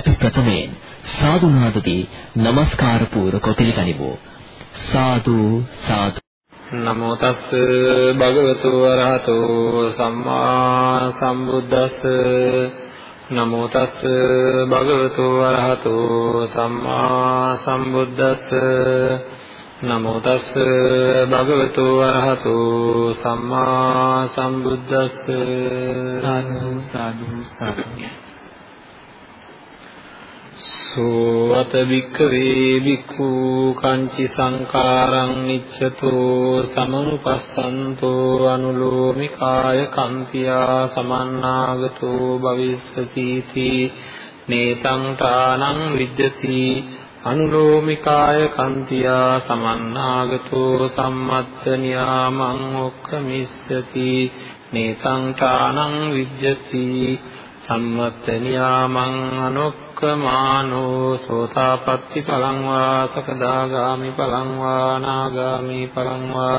අපි ප්‍රථමයෙන් සාදු නාදදී নমස්කාර පූර්වක පිළිගනිමු. සාදු සාදු. නමෝ තස් භගවතු වරහතෝ සම්මා සම්බුද්දස්ස. නමෝ තස් භගවතු වරහතෝ සම්මා සම්බුද්දස්ස. නමෝ තස් භගවතු වරහතු සම්මා සම්බුද්දස්ස. සාදු සාදු සාදු සෝවත වික්ඛවේ වික්ඛු කංචි සංකාරං නිච්ඡතෝ සමනුපස්සන්තෝ අනුලෝමිකාය කන්තියා සමන්නාගතෝ භවිස්සති තී නේතං තානං විද්‍යති අනුලෝමිකාය කන්තියා සමන්නාගතෝ සම්මත්ත නියාමං ඔක්කමිස්සති නේතං ඨානං විජ්ජති සම්මත්ත නියාමං අනොක්කමානෝ සෝතාපට්ටි පලං වා සකදාගාමි පලං වා නාගාමි පලං වා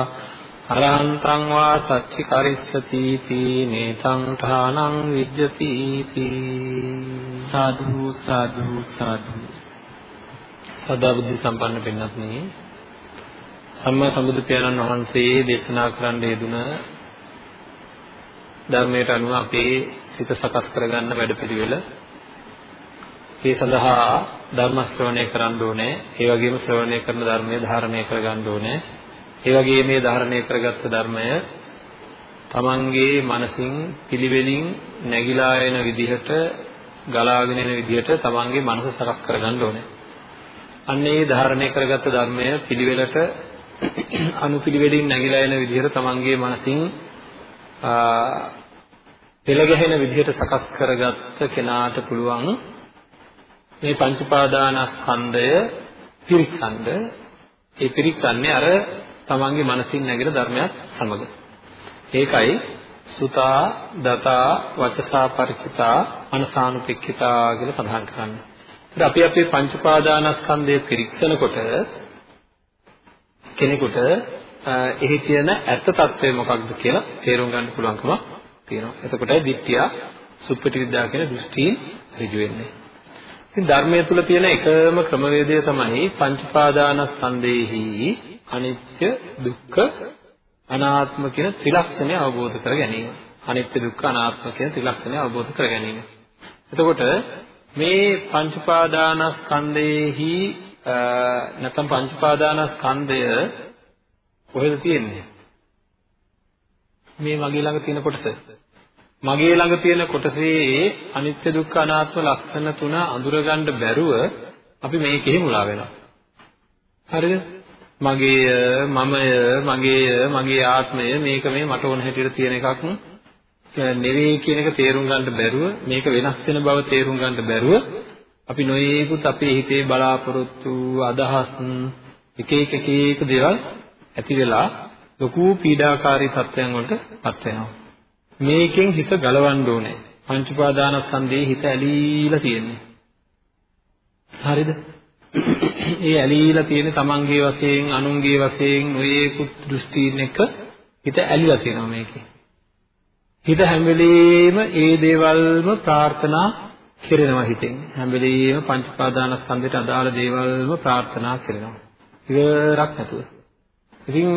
අරහන්තං වා සච්චි කරිස්සති තී නේතං ඨානං විජ්ජති සාදු සාදු සාදු සදා බුද්ධ සම්පන්න පින්වත්නි සම්මා සම්බුදු පියාණන් වහන්සේ දේශනා කරන්න යෙදුන ධර්මයට අනුව අපේ සිත සකස් කරගන්න වැඩපිළිවෙල ඒ සඳහා ධර්ම ශ්‍රවණය කරන්න ඕනේ. ඒ වගේම ශ්‍රවණය කරන ධර්මය ධාරණය කරගන්න ඕනේ. ඒ වගේම මේ ධාරණය කරගත්ත ධර්මය තමන්ගේ මනසින් පිළිවෙලින් නැగిලා එන විදිහට ගලාගෙන එන විදිහට තමන්ගේ මනස සකස් කරගන්න ඕනේ. අන්නේ ධාරණය කරගත්ත ධර්මය පිළිවෙලට අනුපිළිවෙලින් නැగిලා එන විදිහට තමන්ගේ මනසින් පෙළ ගැහෙන විදිහට සකස් කරගත්ත කෙනාට පුළුවන් මේ පංච පාදානස්කන්ධය පිරික්සන්න ඒ පිරික්සන්නේ අර තමන්ගේ මනසින් නැගෙන ධර්මයක් සමග ඒකයි සුතා දතා වචසා පරිචිතා අනසානුපෙක්ඛිතා කියලා සඳහන් කරන්නේ ඉතින් අපි අපේ පංච පාදානස්කන්ධය පිරික්සනකොට කෙනෙකුට එහි තියෙන ඇත්ත తත්වය මොකක්ද කියලා තේරුම් ගන්න පුළුවන්කම තියෙනවා. එතකොටයි දිට්ඨිය සුප්පටි විද්‍යාව කියන දෘෂ්ටීන් ඍජු වෙන්නේ. ඉතින් ධර්මයේ තුල තියෙන එකම ක්‍රමවේදය තමයි පංච පාදානස්කන්ධේහි අනිත්‍ය දුක්ඛ අනාත්ම කියන ත්‍රිලක්ෂණය අවබෝධ කර ගැනීම. අනිත්‍ය දුක්ඛ අනාත්ම කියන ත්‍රිලක්ෂණය අවබෝධ කර ගැනීම. එතකොට මේ පංච පාදානස්කන්ධයේහි නැත්නම් පංච පාදානස්කන්ධය කොහෙද තියෙන්නේ? මේ මගේ ළඟ තියෙන කොටස. මගේ ළඟ තියෙන කොටසේ අනිත්‍ය දුක්ඛ අනාත්ම ලක්ෂණ තුන අඳුරගන්න බැරුව අපි මේකෙහි මුලා වෙනවා. හරිද? මගේය, මමය, මගේය, මගේ ආත්මය මේක මේ මට ඕන හැටියට තියෙන එකක් නෙවෙයි කියන එක තේරුම් ගන්න බැරුව මේක වෙනස් වෙන බව තේරුම් ගන්න බැරුව අපි නොයේකුත් අපේ හිතේ බලාපොරොත්තු අදහස් එක එක එක එක දේවල් ඇති වෙලා ලොකු පීඩාකාරී තත්ත්වයන් වලට පත් වෙනවා මේකෙන් හිත ගලවන්න ඕනේ පංච උපාදානස්කන්ධයේ හිත ඇලීලා තියෙන්නේ හරිද ඒ ඇලීලා තියෙන තමන්ගේ වශයෙන් අනුන්ගේ වශයෙන් නොයේකුත් දෘෂ්ටීන් එක හිත ඇලිලා තියෙනවා මේකේ හිත හැම වෙලෙම ඒ දේවල්ම ප්‍රාර්ථනා කෙරෙනවා හිතෙන්. හැම වෙලෙම පංච පාදානස්කන්ධයට අදාළ දේවල්ම ප්‍රාර්ථනා කරනවා. ඉවරක් නැතුව. ඉතින්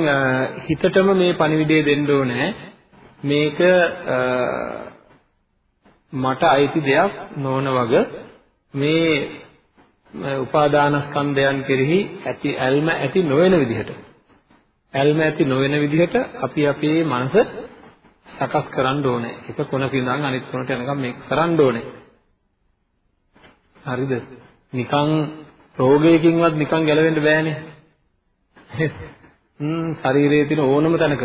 හිතටම මේ පණිවිඩය දෙන්න ඕනේ මේක මට අයිති දෙයක් නොවන වග මේ උපාදානස්කන්ධයන් කෙරෙහි ඇති ඇල්ම ඇති නොවන විදිහට ඇල්ම ඇති නොවන විදිහට අපි අපේ මනස සකස් කරන්න ඕනේ. එක කොනක ඉඳන් අනිත් කොනට යනකම් මේක කරන්න ඕනේ. හරිද? නිකන් රෝගයකින්වත් නිකන් ගැලවෙන්න බෑනේ. හ්ම් ශරීරයේ තියෙන ඕනම තැනක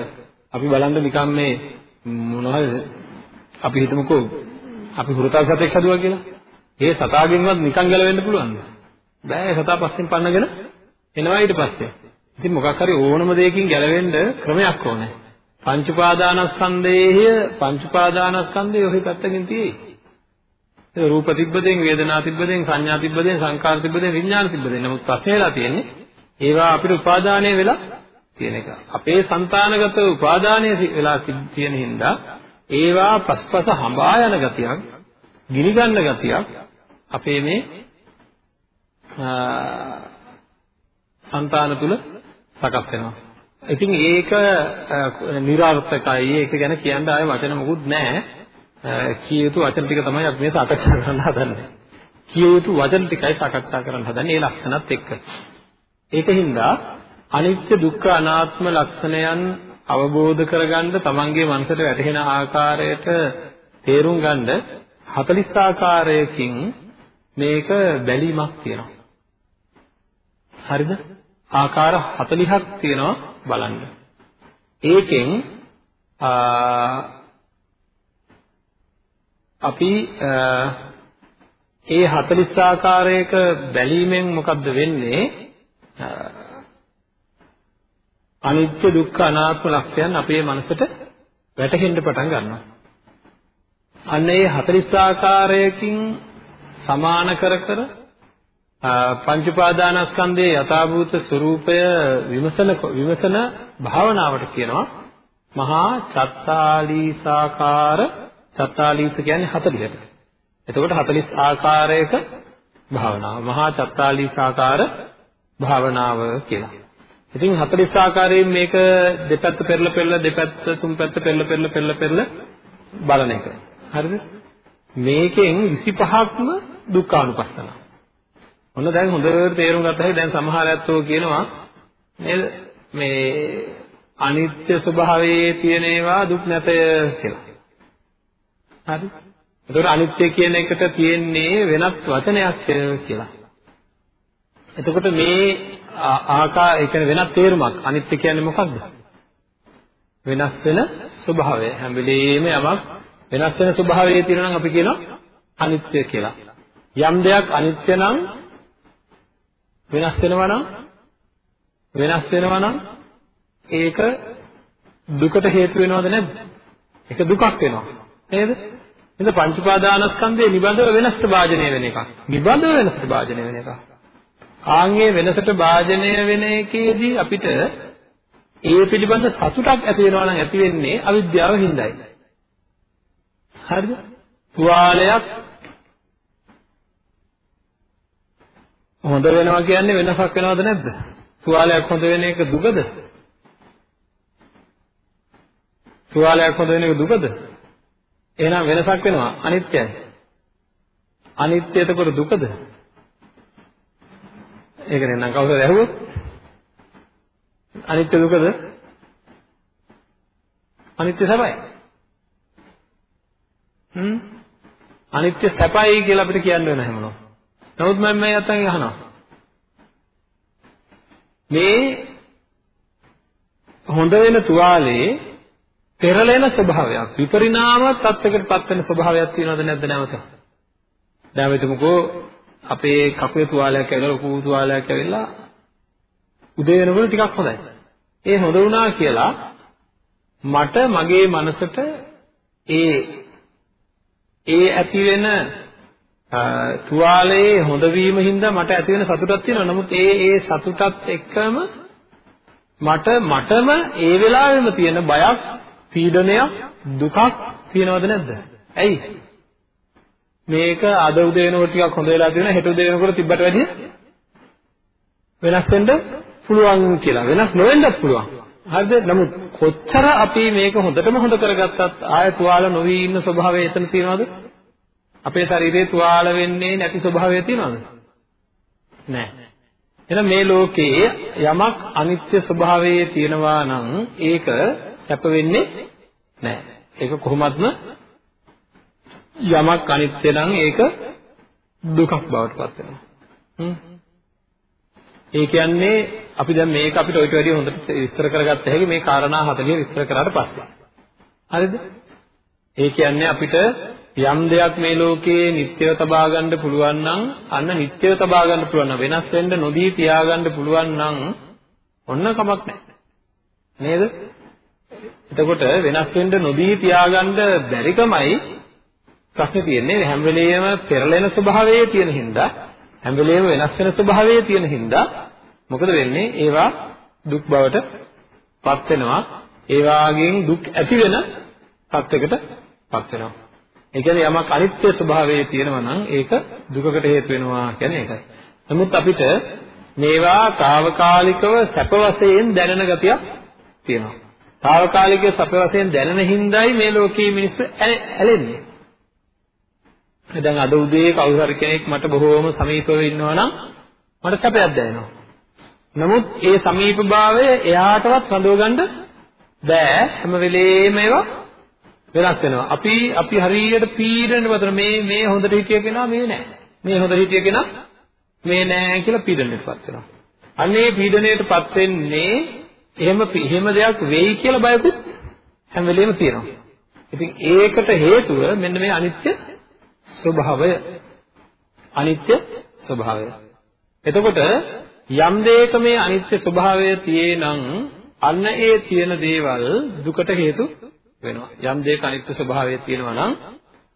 අපි බලන්න නිකන් මේ මොනවද අපි හිතමුකෝ අපි හුරතල් සතෙක් හදුවා කියලා. ඒ සතාගෙන්වත් නිකන් ගැලවෙන්න පුළුවන්ද? බෑ සතා පස්සෙන් පන්නගෙන එනවා ඊට පස්සේ. ඉතින් මොකක් හරි ඕනම දෙයකින් ගැලවෙන්න ක්‍රමයක් ඕනේ. පංච උපාදානස්කන්ධයේ පංච උපාදානස්කන්ධය ඔහි පැත්තකින් තියෙයි. ඒ රූප තිබ්බදෙන් වේදනා තිබ්බදෙන් සංඥා තිබ්බදෙන් සංකාර තිබ්බදෙන් විඥාන තිබ්බදෙන්. නමුත් ප්‍රශ්නේලා තියෙන්නේ ඒවා අපිට උපාදානය වෙලා කියන එක. අපේ సంతానගත උපාදානය වෙලා තියෙන හින්දා ඒවා පස්පස හඹා යන ගතියක්, ගිනි ගන්න ගතියක් අපේ මේ సంతాන තුල සකස් වෙනවා. ඉතින් ඒක નિરાර්ථකයි. ඒක ගැන කියන්න ආයේ වචන මොකුත් නැහැ. කිය යුතු වචන ටික තමයි අපි මේ සාකච්ඡා කරන්න හදන්නේ. කිය යුතු වචන ටිකයි සාකච්ඡා කරන්න හදන්නේ ඒ ලක්ෂණත් එක්ක. ඒකින්දා අනිත්‍ය දුක්ඛ අනාත්ම ලක්ෂණයන් අවබෝධ කරගන්න තමන්ගේ මනසට වැටහෙන ආකාරයට තේරුම් ගන්න 40 ආකාරයකින් මේක බැලීමක් තියෙනවා. හරිද? ආකාර 40ක් තියෙනවා බලන්න. ඒකෙන් අපි ඒ 40 ආකාරයක බැලීමෙන් මොකද්ද වෙන්නේ? අනිත්‍ය දුක්ඛ අනාත්ම ලක්ෂයන් අපේ මනසට වැටහෙන්න පටන් ගන්නවා. අන්න ඒ 40 ආකාරයකින් සමාන කර කර පංච උපාදානස්කන්ධයේ යථාභූත ස්වરૂපය විමසන විමසන භාවනාවට කියනවා මහා චත්තාලීසාකාර චත්තාලීස කියන්නේ 40ට. එතකොට 40 ආකාරයක භාවනාව. මහා චත්තාලීසාකාර භාවනාව කියලා. ඉතින් 40 ආකාරයෙන් මේක දෙපැත්ත පෙරල පෙරල දෙපැත්ත තුන් පැත්ත පෙරල පෙරල පෙරල පෙරල බලන එක. හරිද? මේකෙන් 25ක්ම දුක්ඛානුපස්සනාව. ඔන්න දැන් හොඳට තේරුම් ගත්තා දැන් සමහර ඇත්තෝ කියනවා නේද මේ අනිත්‍ය ස්වභාවයේ තියෙන ඒවා දුක් නැතය කියලා. හරි? එතකොට අනිත්‍ය කියන එකට තියෙන්නේ වෙනත් වචනයක් කියලා. එතකොට මේ ආකා ඒ කියන්නේ වෙනත් තේරුමක් අනිත්‍ය කියන්නේ මොකක්ද? වෙනස් වෙන ස්වභාවය. හැම වෙලෙම යමක් වෙනස් වෙන ස්වභාවයේ තියෙනවා නම් අපි කියනවා අනිත්‍ය කියලා. යම් දෙයක් අනිත්‍ය නම් වෙනස් වෙනවා නම් වෙනස් වෙනවා නම් ඒක දුකට හේතු වෙනවද නැද්ද? ඒක දුකක් වෙනවා. නේද? එතන පංච උපාදානස්කන්ධයේ නිබඳව වෙනස්ට භාජනය වෙන එකක්. නිබඳව වෙනස්ට භාජනය වෙන එකක්. ආන්ගේ වෙනසට භාජනය වෙන එකේදී අපිට ඒ පිළිබඳ සතුටක් ඇති වෙනවා නම් ඇති වෙන්නේ අවිද්‍යාව හින්දායි. හරිද? තුවාලයක් හොඳ වෙනවා කියන්නේ වෙනසක් වෙනවද නැද්ද? තුවාලයක් හොඳ වෙන එක දුකද? තුවාලයක් හොඳ වෙන එක දුකද? එහෙනම් වෙනසක් වෙනවා අනිත්‍යයි. අනිත්‍ය එතකොට දුකද? ඒක නෙන්නම් කවුරුද ඇහුවොත්? අනිත්‍ය දුකද? අනිත්‍ය සැපයි. හ්ම් අනිත්‍ය සැපයි කියලා අපිට කියන්න වෙන හැමෝම. නමුත් මම මේ අතෙන් අහනවා. මේ හොඳ වෙන තුවාලේ පෙරලෙන ස්වභාවයක් විපරිණාම තත්යකටපත් වෙන ස්වභාවයක් තියෙනවද නැද්ද නැවත? දැන් හිතමුකෝ අපේ කකුලේ තුවාලයක් ඇවිල්ලා ලොකු තුවාලයක් ඇවිල්ලා උදේ වෙනකොට ටිකක් හොඳයි. ඒ හොඳ වුණා කියලා මට මගේ මනසට ඒ ඒ ඇති වෙන තුවාලයේ හොඳ වීම හින්දා මට ඇති වෙන සතුටක් තියෙනවා. නමුත් ඒ ඒ සතුටත් එක්කම මට මටම ඒ වෙලාවෙම තියෙන බයක්, පීඩනයක්, දුකක් තියෙනවද නැද්ද? ඇයි? මේක අද උදේ වෙනකොට ටිකක් හොඳ වෙලා තියෙනවා. හෙට උදේ වෙනකොට තිබ්බට වැඩිය වෙනස් වෙන්න පුළුවන් කියලා. වෙනස් නොවෙන්නත් පුළුවන්. හරිද? නමුත් කොච්චර අපි මේක හොඳටම හොඳ කරගත්තත් ආය තුවාල නොවි ඉන්න ස්වභාවය එතන තියෙනවද? අපේ ශරීරයේ තුවාල වෙන්නේ නැති ස්වභාවය තියෙනවද? නැහැ. එහෙනම් මේ ලෝකයේ යමක් අනිත්‍ය ස්වභාවයේ තියෙනවා නම් ඒක සැප වෙන්නේ නැහැ. ඒක කොහොමත්ම යමක් අනිත්‍ය නම් ඒක දුකක් බවට පත් වෙනවා. ඒ කියන්නේ අපි දැන් මේක අපිට ඔයිට වැඩිය හොඳට විස්තර කරගත්ත හැකි මේ කාරණා 40 විස්තර කරාට පස්සේ. හරිද? ඒ කියන්නේ අපිට යම් දෙයක් මේ ලෝකයේ නිත්‍යව තබා ගන්න පුළුවන් නම් අන්න නිත්‍යව තබා ගන්න පුළුවන් නම් වෙනස් වෙන්න නොදී තියාගන්න පුළුවන් නම් ඔන්න කමක් නැහැ. නේද? එතකොට වෙනස් වෙන්න නොදී තියාගන්න බැරිකමයි ප්‍රශ්නේ තියෙන්නේ හැම වෙලෙම පෙරලෙන ස්වභාවයේ තියෙන හින්දා හැම වෙලෙම වෙනස් වෙන ස්වභාවයේ තියෙන හින්දා මොකද වෙන්නේ? ඒවා දුක් බවට පත් වෙනවා. ඒ වාගෙන් දුක් ඇති වෙන තත්යකට පත් වෙනවා. ඒ කියන්නේ යමක් අනිත්‍ය ස්වභාවයේ තියෙනවා නම් ඒක දුකකට හේතු වෙනවා කියන්නේ ඒකයි. නමුත් අපිට මේවා తాවකාලිකව සැප වශයෙන් දැනෙන ගතියක් තියෙනවා. తాවකාලික සැප වශයෙන් දැනෙන හිඳයි මේ ලෝකයේ මිනිස්සු ඇලෙන්නේ. දැන් අද උදේ කවුරු හරි කෙනෙක් මට බොහෝම සමීපව ඉන්නවා නම් මට සැපයක් දැනෙනවා. නමුත් ඒ සමීපභාවය එයාටවත් රඳව ගන්න බෑ හැම වෙලේම ඒවා වෙනස් වෙනවා. අපි අපි හරියට පීඩන වතර මේ මේ හොඳට හිටිය කෙනා මේ නෑ. මේ හොඳට හිටිය කෙනා මේ නෑ කියලා පීඩනයටපත් වෙනවා. අන්නේ පීඩනයටපත් වෙන්නේ එහෙම එහෙම දෙයක් වෙයි කියලා බයකුත් හැම වෙලේම තියෙනවා. ඉතින් ඒකට හේතුව මෙන්න මේ අනිත්‍ය ස්වභාවය. අනිත්‍ය ස්වභාවය. එතකොට යම් දෙයක මේ අනිත්‍ය ස්වභාවය තියේ නම් අන්න ඒ තියෙන දේවල් දුකට හේතු වෙනවා. යම් දෙයක අනිත්‍ය ස්වභාවය තියෙනවා නම්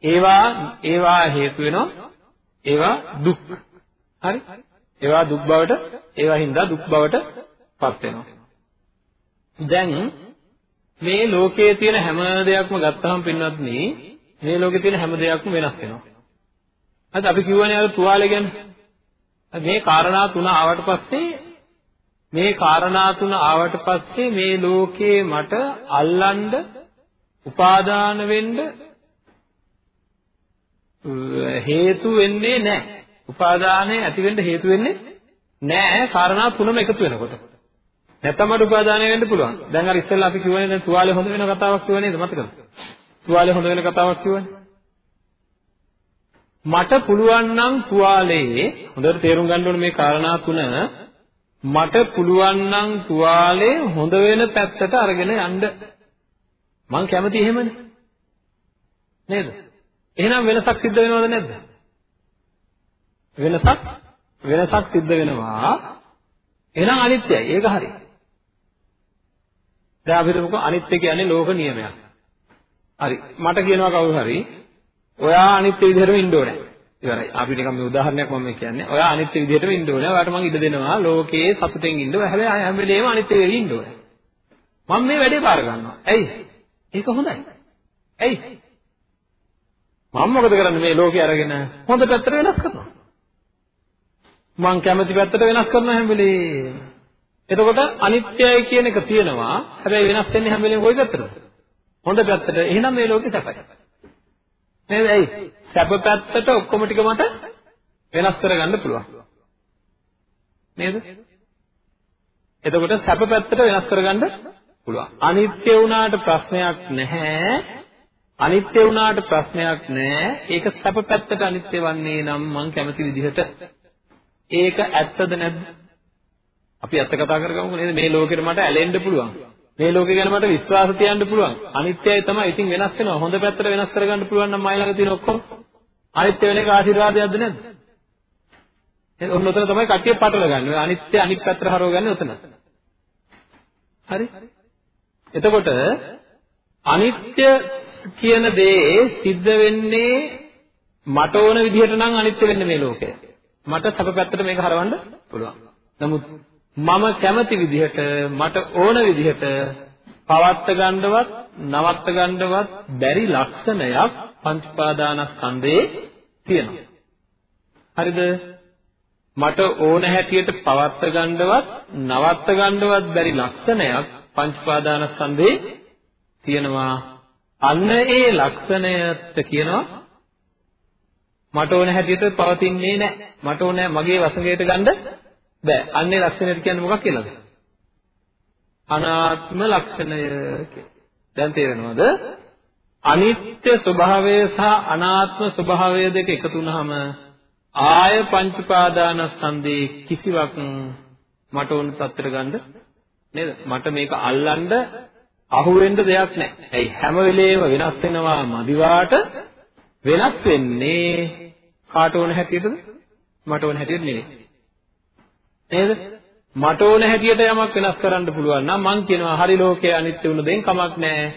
ඒවා ඒවා හේතු වෙනවා. ඒවා දුක්. හරි? ඒවා දුක් බවට ඒවා හින්දා දුක් බවට පත් වෙනවා. දැන් මේ ලෝකයේ තියෙන හැම දෙයක්ම ගත්තාම පින්වත්නි මේ ලෝකේ තියෙන හැම දෙයක්ම වෙනස් වෙනවා. හරිද? අපි කියවනේ අර තුවාලේ ගැන. මේ කාරණා තුන ආවට පස්සේ මේ කාරණා තුන ආවට පස්සේ මේ ලෝකේ මට අල්ලන්න උපාදාන වෙන්න හේතු වෙන්නේ නැහැ. උපාදානය ඇති වෙන්න හේතු වෙන්නේ නැහැ කාරණා තුනම එකතු වෙනකොට. නැත්තම් මට උපාදානය වෙන්න පුළුවන්. දැන් අර ඉස්සෙල්ලා අපි කියවනේ දැන් තුවාලේ හොඳ වෙන කතාවක් කියවනේ නේද මතකද? තුවාලේ හොඳ වෙන කතාවක් කියවනේ. මට පුළුවන් නම් තුවාලේ හොඳට තේරුම් ගන්න ඕනේ මේ කාරණා තුන. මට පුළුවන් නම් තුවාලේ හොඳ වෙන පැත්තට අරගෙන යන්න. මං කැමති එහෙමනේ. නේද? එහෙනම් වෙනසක් සිද්ධ වෙනවද නැද්ද? වෙනසක් වෙනසක් සිද්ධ වෙනවා. එහෙනම් අනිත්‍යයි. ඒක හරි. දැන් අපිට මොකද අනිත්‍ය කියන්නේ ලෝක නියමයක්. හරි. මට කියනවා කවුරු හරි. ඔයා අනිත්‍ය විදිහටම ඉන්න ඕනේ ඉවරයි. අපි නිකන් මේ උදාහරණයක් මම කියන්නේ. ඔයා අනිත්‍ය විදිහටම ඉන්න ඕනේ. ඔයාට මම ඉඩ දෙනවා. ලෝකයේ සතුටෙන් ඉන්න. හැබැයි හැම වෙලේම අනිත්‍ය වෙවි ඉන්න ඕනේ. මම මේ වැඩේ බාර ගන්නවා. ඇයි? ඒක හොඳයි. ඇයි? මම මොකද කරන්නේ මේ ලෝකේ අරගෙන හොඳ පැත්තට වෙනස් කරනවා. මං කැමති පැත්තට වෙනස් කරනවා හැම වෙලේම. එතකොට අනිත්‍යයි කියන එක තියෙනවා. හැබැයි වෙනස් වෙන්නේ හැම වෙලේම කොයි පැත්තටද? හොඳ පැත්තට. එහෙනම් මේ ලෝකේ සැපයි. නේද? ඇයි? සැප පැත්තට ඔක්කොම ටික මට වෙනස් කරගන්න පුළුවන්. නේද? එතකොට සැප පැත්තට වෙනස් කරගන්න පුළුවන්. අනිත්‍ය වුණාට ප්‍රශ්නයක් නැහැ. අනිත්‍ය වුණාට ප්‍රශ්නයක් නැහැ. ඒක සැප පැත්තට අනිත්‍ය වන්නේ නම් මං කැමති විදිහට. ඒක ඇත්තද නැද්ද? අපි ඇත්ත කතා කරගමුකෝ නේද? මේ ලෝකෙට මට ඇලෙන්න පුළුවන්. මේ ලෝකේ ගැන මට විශ්වාස තියන්න පුළුවන්. අනිත්‍යයි තමයි. ඉතින් වෙනස් වෙනවා. හොඳ පැත්තට වෙනස් කරගන්න පුළුවන් නම් මයි ළඟ තියෙන ඔක්කොම අනිත්‍ය වෙන එක ආශිර්වාදයක්ද නැද්ද? එහෙනම් ඔන්න ඔතන තමයි කට්ටිය පටල ගන්න. ඔය අනිත්‍ය අනිත් පැත්තට හරවගන්නේ ඔතන. හරි? එතකොට අනිත්‍ය කියන දේ සිද්ධ වෙන්නේ මට ඕන විදිහට නම් අනිත්‍ය වෙන්නේ මේ ලෝකය. මට සැප පැත්තට මේක හරවන්න පුළුවන්. නමුත් මම කැමති විදිහට මට ඕන විදිහට පවත්ත ගන්නවත් නවත්ත ගන්නවත් බැරි ලක්ෂණයක් පංච පාදානස්කන්ධයේ තියෙනවා. හරිද? මට ඕන හැටියට පවත්ත ගන්නවත් නවත්ත ගන්නවත් බැරි ලක්ෂණයක් පංච පාදානස්කන්ධයේ තියෙනවා. අන්න ඒ ලක්ෂණයට කියනවා මට ඕන හැටියට පවතින්නේ නැහැ. මට ඕන මගේ වසඟයට ගන්න බෑ. අන්නේ ලක්ෂණයට කියන්නේ මොකක් කියලාද? අනාත්ම ලක්ෂණය කියලා. දැන් තේරෙනවද? අනිත්‍ය ස්වභාවය සහ අනාත්ම ස්වභාවය දෙක එකතු වුනහම ආය පංච පාදානස්කන්ධේ කිසිවක් මට ඕන තත්ත්වයට ගන්න නේද? මට මේක අල්ලන්න අහු වෙන්න දෙයක් නැහැ. ඇයි හැම වෙලේම වෙනස් වෙනවා මදිවාට වෙනස් වෙන්නේ කාට ඕන හැටියටද? මට ඕන හැටියට නෙවෙයි. නේද? මට ඕන හැටියට යමක් වෙනස් කරන්න පුළුවන් නම් මං කියනවා හරි ලෝකයේ අනිත්‍ය වුණ දෙයින් කමක් නැහැ.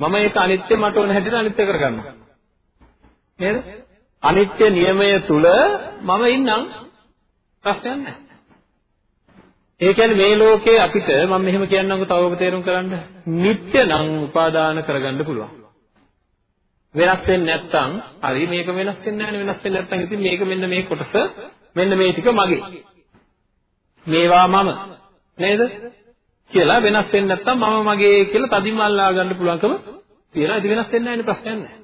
මම ඒක අනිත්‍ය මට ඕන හැටියට අනිත්‍ය කරගන්නවා. නේද? අනිත්‍ය නියමය තුල මම ඉන්නම් ප්‍රශ්නයක් නැහැ. ඒ කියන්නේ මේ ලෝකේ අපිට මම මෙහෙම කියන්නම්කෝ තව ඔබ තේරුම් කරන්න. නිට්ටය නම් උපාදාන කරගන්න පුළුවන්. වෙනස් වෙන්නේ නැත්නම් හරි මේක වෙනස් වෙන්නේ නැහැ වෙනස් වෙන්නේ නැත්නම් ඉතින් මේක මෙන්න මේ කොටස මෙන්න මේ ටික මගේ. මේවා මම. නේද? කියලා වෙනස් වෙන්නේ නැත්නම් මම මගේ කියලා තදින්ම අල්ලා ගන්න පුළුවන්කම තියෙනවා. ඉතින් වෙනස් වෙන්නේ නැහැ නේ ප්‍රශ්නයක් නැහැ.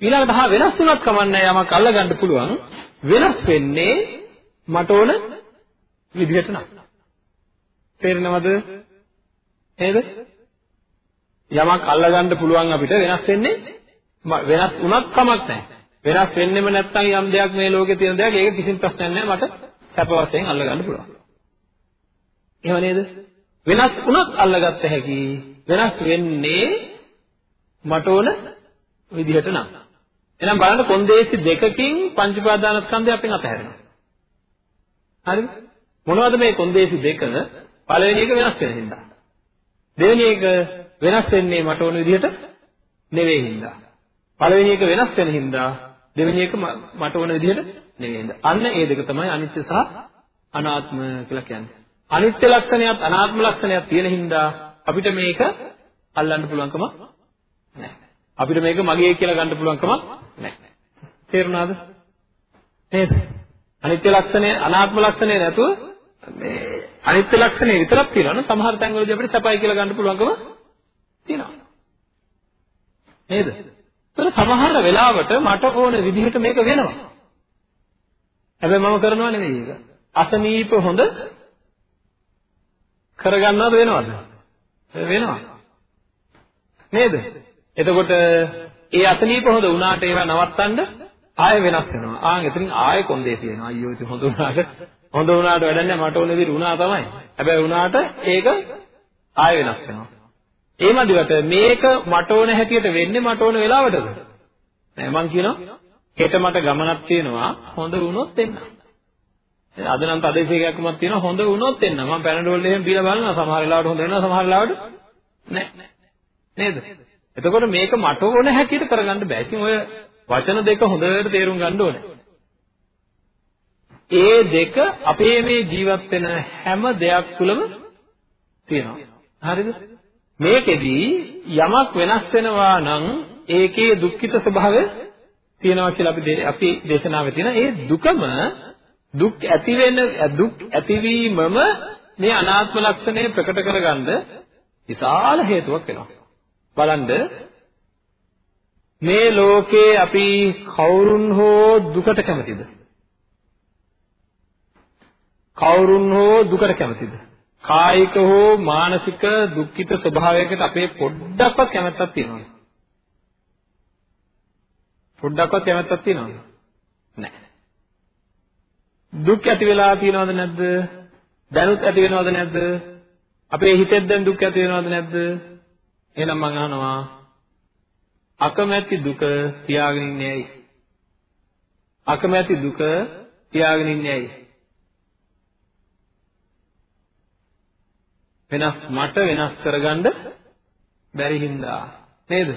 ඊළඟට හා වෙනස් වුණත් කමන්නේ යමක් අල්ල ගන්න පුළුවන්. වෙනස් වෙන්නේ මට ඕන විදිහට නම්. තේරෙනවද? නේද? යමක් අල්ල ගන්න පුළුවන් අපිට වෙනස් වෙන්නේ වෙනස් වුණත් කමක් නැහැ. වෙනස් වෙන්නෙම නැත්නම් යම් දෙයක් මේ ලෝකේ තියෙන දෙයක්. ඒක කිසිම ප්‍රශ්නයක් නැහැ මට. සැප වශයෙන් අල්ල ගන්න පුළුවන් එහෙම නේද වෙනස් වුණත් අල්ලගත්ත හැකි වෙනස් වෙන්නේ මට ඕන විදිහට නම් එහෙනම් බලන්න කොන්දේසි දෙකකින් පංච උපාදානස්කන්ධය අපෙන් අතහැරෙනවා. හරිද? මොනවද මේ කොන්දේසි දෙක? පළවෙනි එක වෙනස් වෙන හින්දා. දෙවෙනි එක වෙනස් වෙන්නේ මට ඕන විදිහට නෙවෙයි හින්දා. පළවෙනි එක වෙනස් වෙන හින්දා දෙවෙනි එක මට ඕන විදිහට නෙවෙයි හින්දා. අන්න ඒ දෙක තමයි අනිත්‍ය සහ අනාත්ම කියලා කියන්නේ. අනිත්‍ය ලක්ෂණයත් අනාත්ම ලක්ෂණයත් තියෙන හින්දා අපිට මේක අල්ලන්න පුළුවන්කම නැහැ. අපිට මේක මගේ කියලා ගන්න පුළුවන් කමක් නැහැ. තේරුණාද? නේද? අනිත්‍ය ලක්ෂණය අනාත්ම ලක්ෂණය නැතුව මේ අනිත්‍ය ලක්ෂණය විතරක් තියෙනවනේ සමහර තැන්වලදී අපිට සපයි කියලා ගන්න පුළුවන්කම තියෙනවා. නේද? ඒතර සමහර වෙලාවට මට ඕන විදිහට මේක වෙනවා. හැබැයි මම කරනව නෙවෙයි ඒක. අසනීප හොඳ කරගන්නවද වෙනවද? වෙනවා. නේද? එතකොට ඒ අසනීප හොඳ වුණාට ඒවා නවත්තන්න ආයෙ වෙනස් වෙනවා. ආන් එතනින් ආයෙ කොන්දේ තියෙනවා. අයියෝ ඉතින් හොඳ වුණාට හොඳ වුණාට වැඩක් නැහැ මට ඕන විදිහට වුණා තමයි. හැබැයි වුණාට ඒක ආයෙ වෙනස් වෙනවා. ඒ මදිවට මේක මට ඕන හැටියට වෙන්නේ මට ඕන වෙලාවටද? නෑ මං කියනවා හෙට මට ගමනක් තියෙනවා හොඳ වුණොත් එන්න. අද නම් තදේශයකක්මත් තියෙනවා හොඳ වුණොත් එන්න. මම පැනඩෝල් එහෙම බීලා බලනවා සමහර වෙලාවට හොඳ වෙනවා සමහර වෙලාවට නෑ. නේද? එතකොට මේක මට ඕන හැටියට කරගන්න බෑ. ඉතින් ඔය වචන දෙක හොඳට තේරුම් ගන්න ඕනේ. ඒ දෙක අපේ මේ ජීවත් වෙන හැම දෙයක් තුළම තියෙනවා. හරිද? මේකෙදි යමක් වෙනස් වෙනවා නම් ඒකේ දුක්ඛිත ස්වභාවය තියෙනවා කියලා අපි අපි දේශනාවේ තියෙන ඒ දුකම දුක් ඇති වෙන දුක් ඇතිවීමම මේ අනාත්ම ලක්ෂණය ප්‍රකට කරගන්න විශාල හේතුවක් වෙනවා. බලන්න මේ ලෝකේ අපි කවුරුන් හෝ දුකට කැමතිද? කවුරුන් හෝ දුකට කැමතිද? කායික හෝ මානසික දුක්ඛිත ස්වභාවයකට අපේ පොඩ්ඩක්වත් කැමැත්තක් තියෙනවද? පොඩ්ඩක්වත් කැමැත්තක් තියෙනවද? නැහැ. දුක් ඇති වෙලා තියෙනවද නැද්ද? දැනුත් ඇති වෙනවද නැද්ද? අපේ හිතෙන් දැන් දුක් ඇති වෙනවද නැද්ද? එහෙනම් මම අහනවා අකමැති දුක තියාගෙන ඉන්නේ ඇයි? අකමැති දුක තියාගෙන ඉන්නේ ඇයි? වෙනස් මට වෙනස් කරගන්න බැරි හින්දා නේද?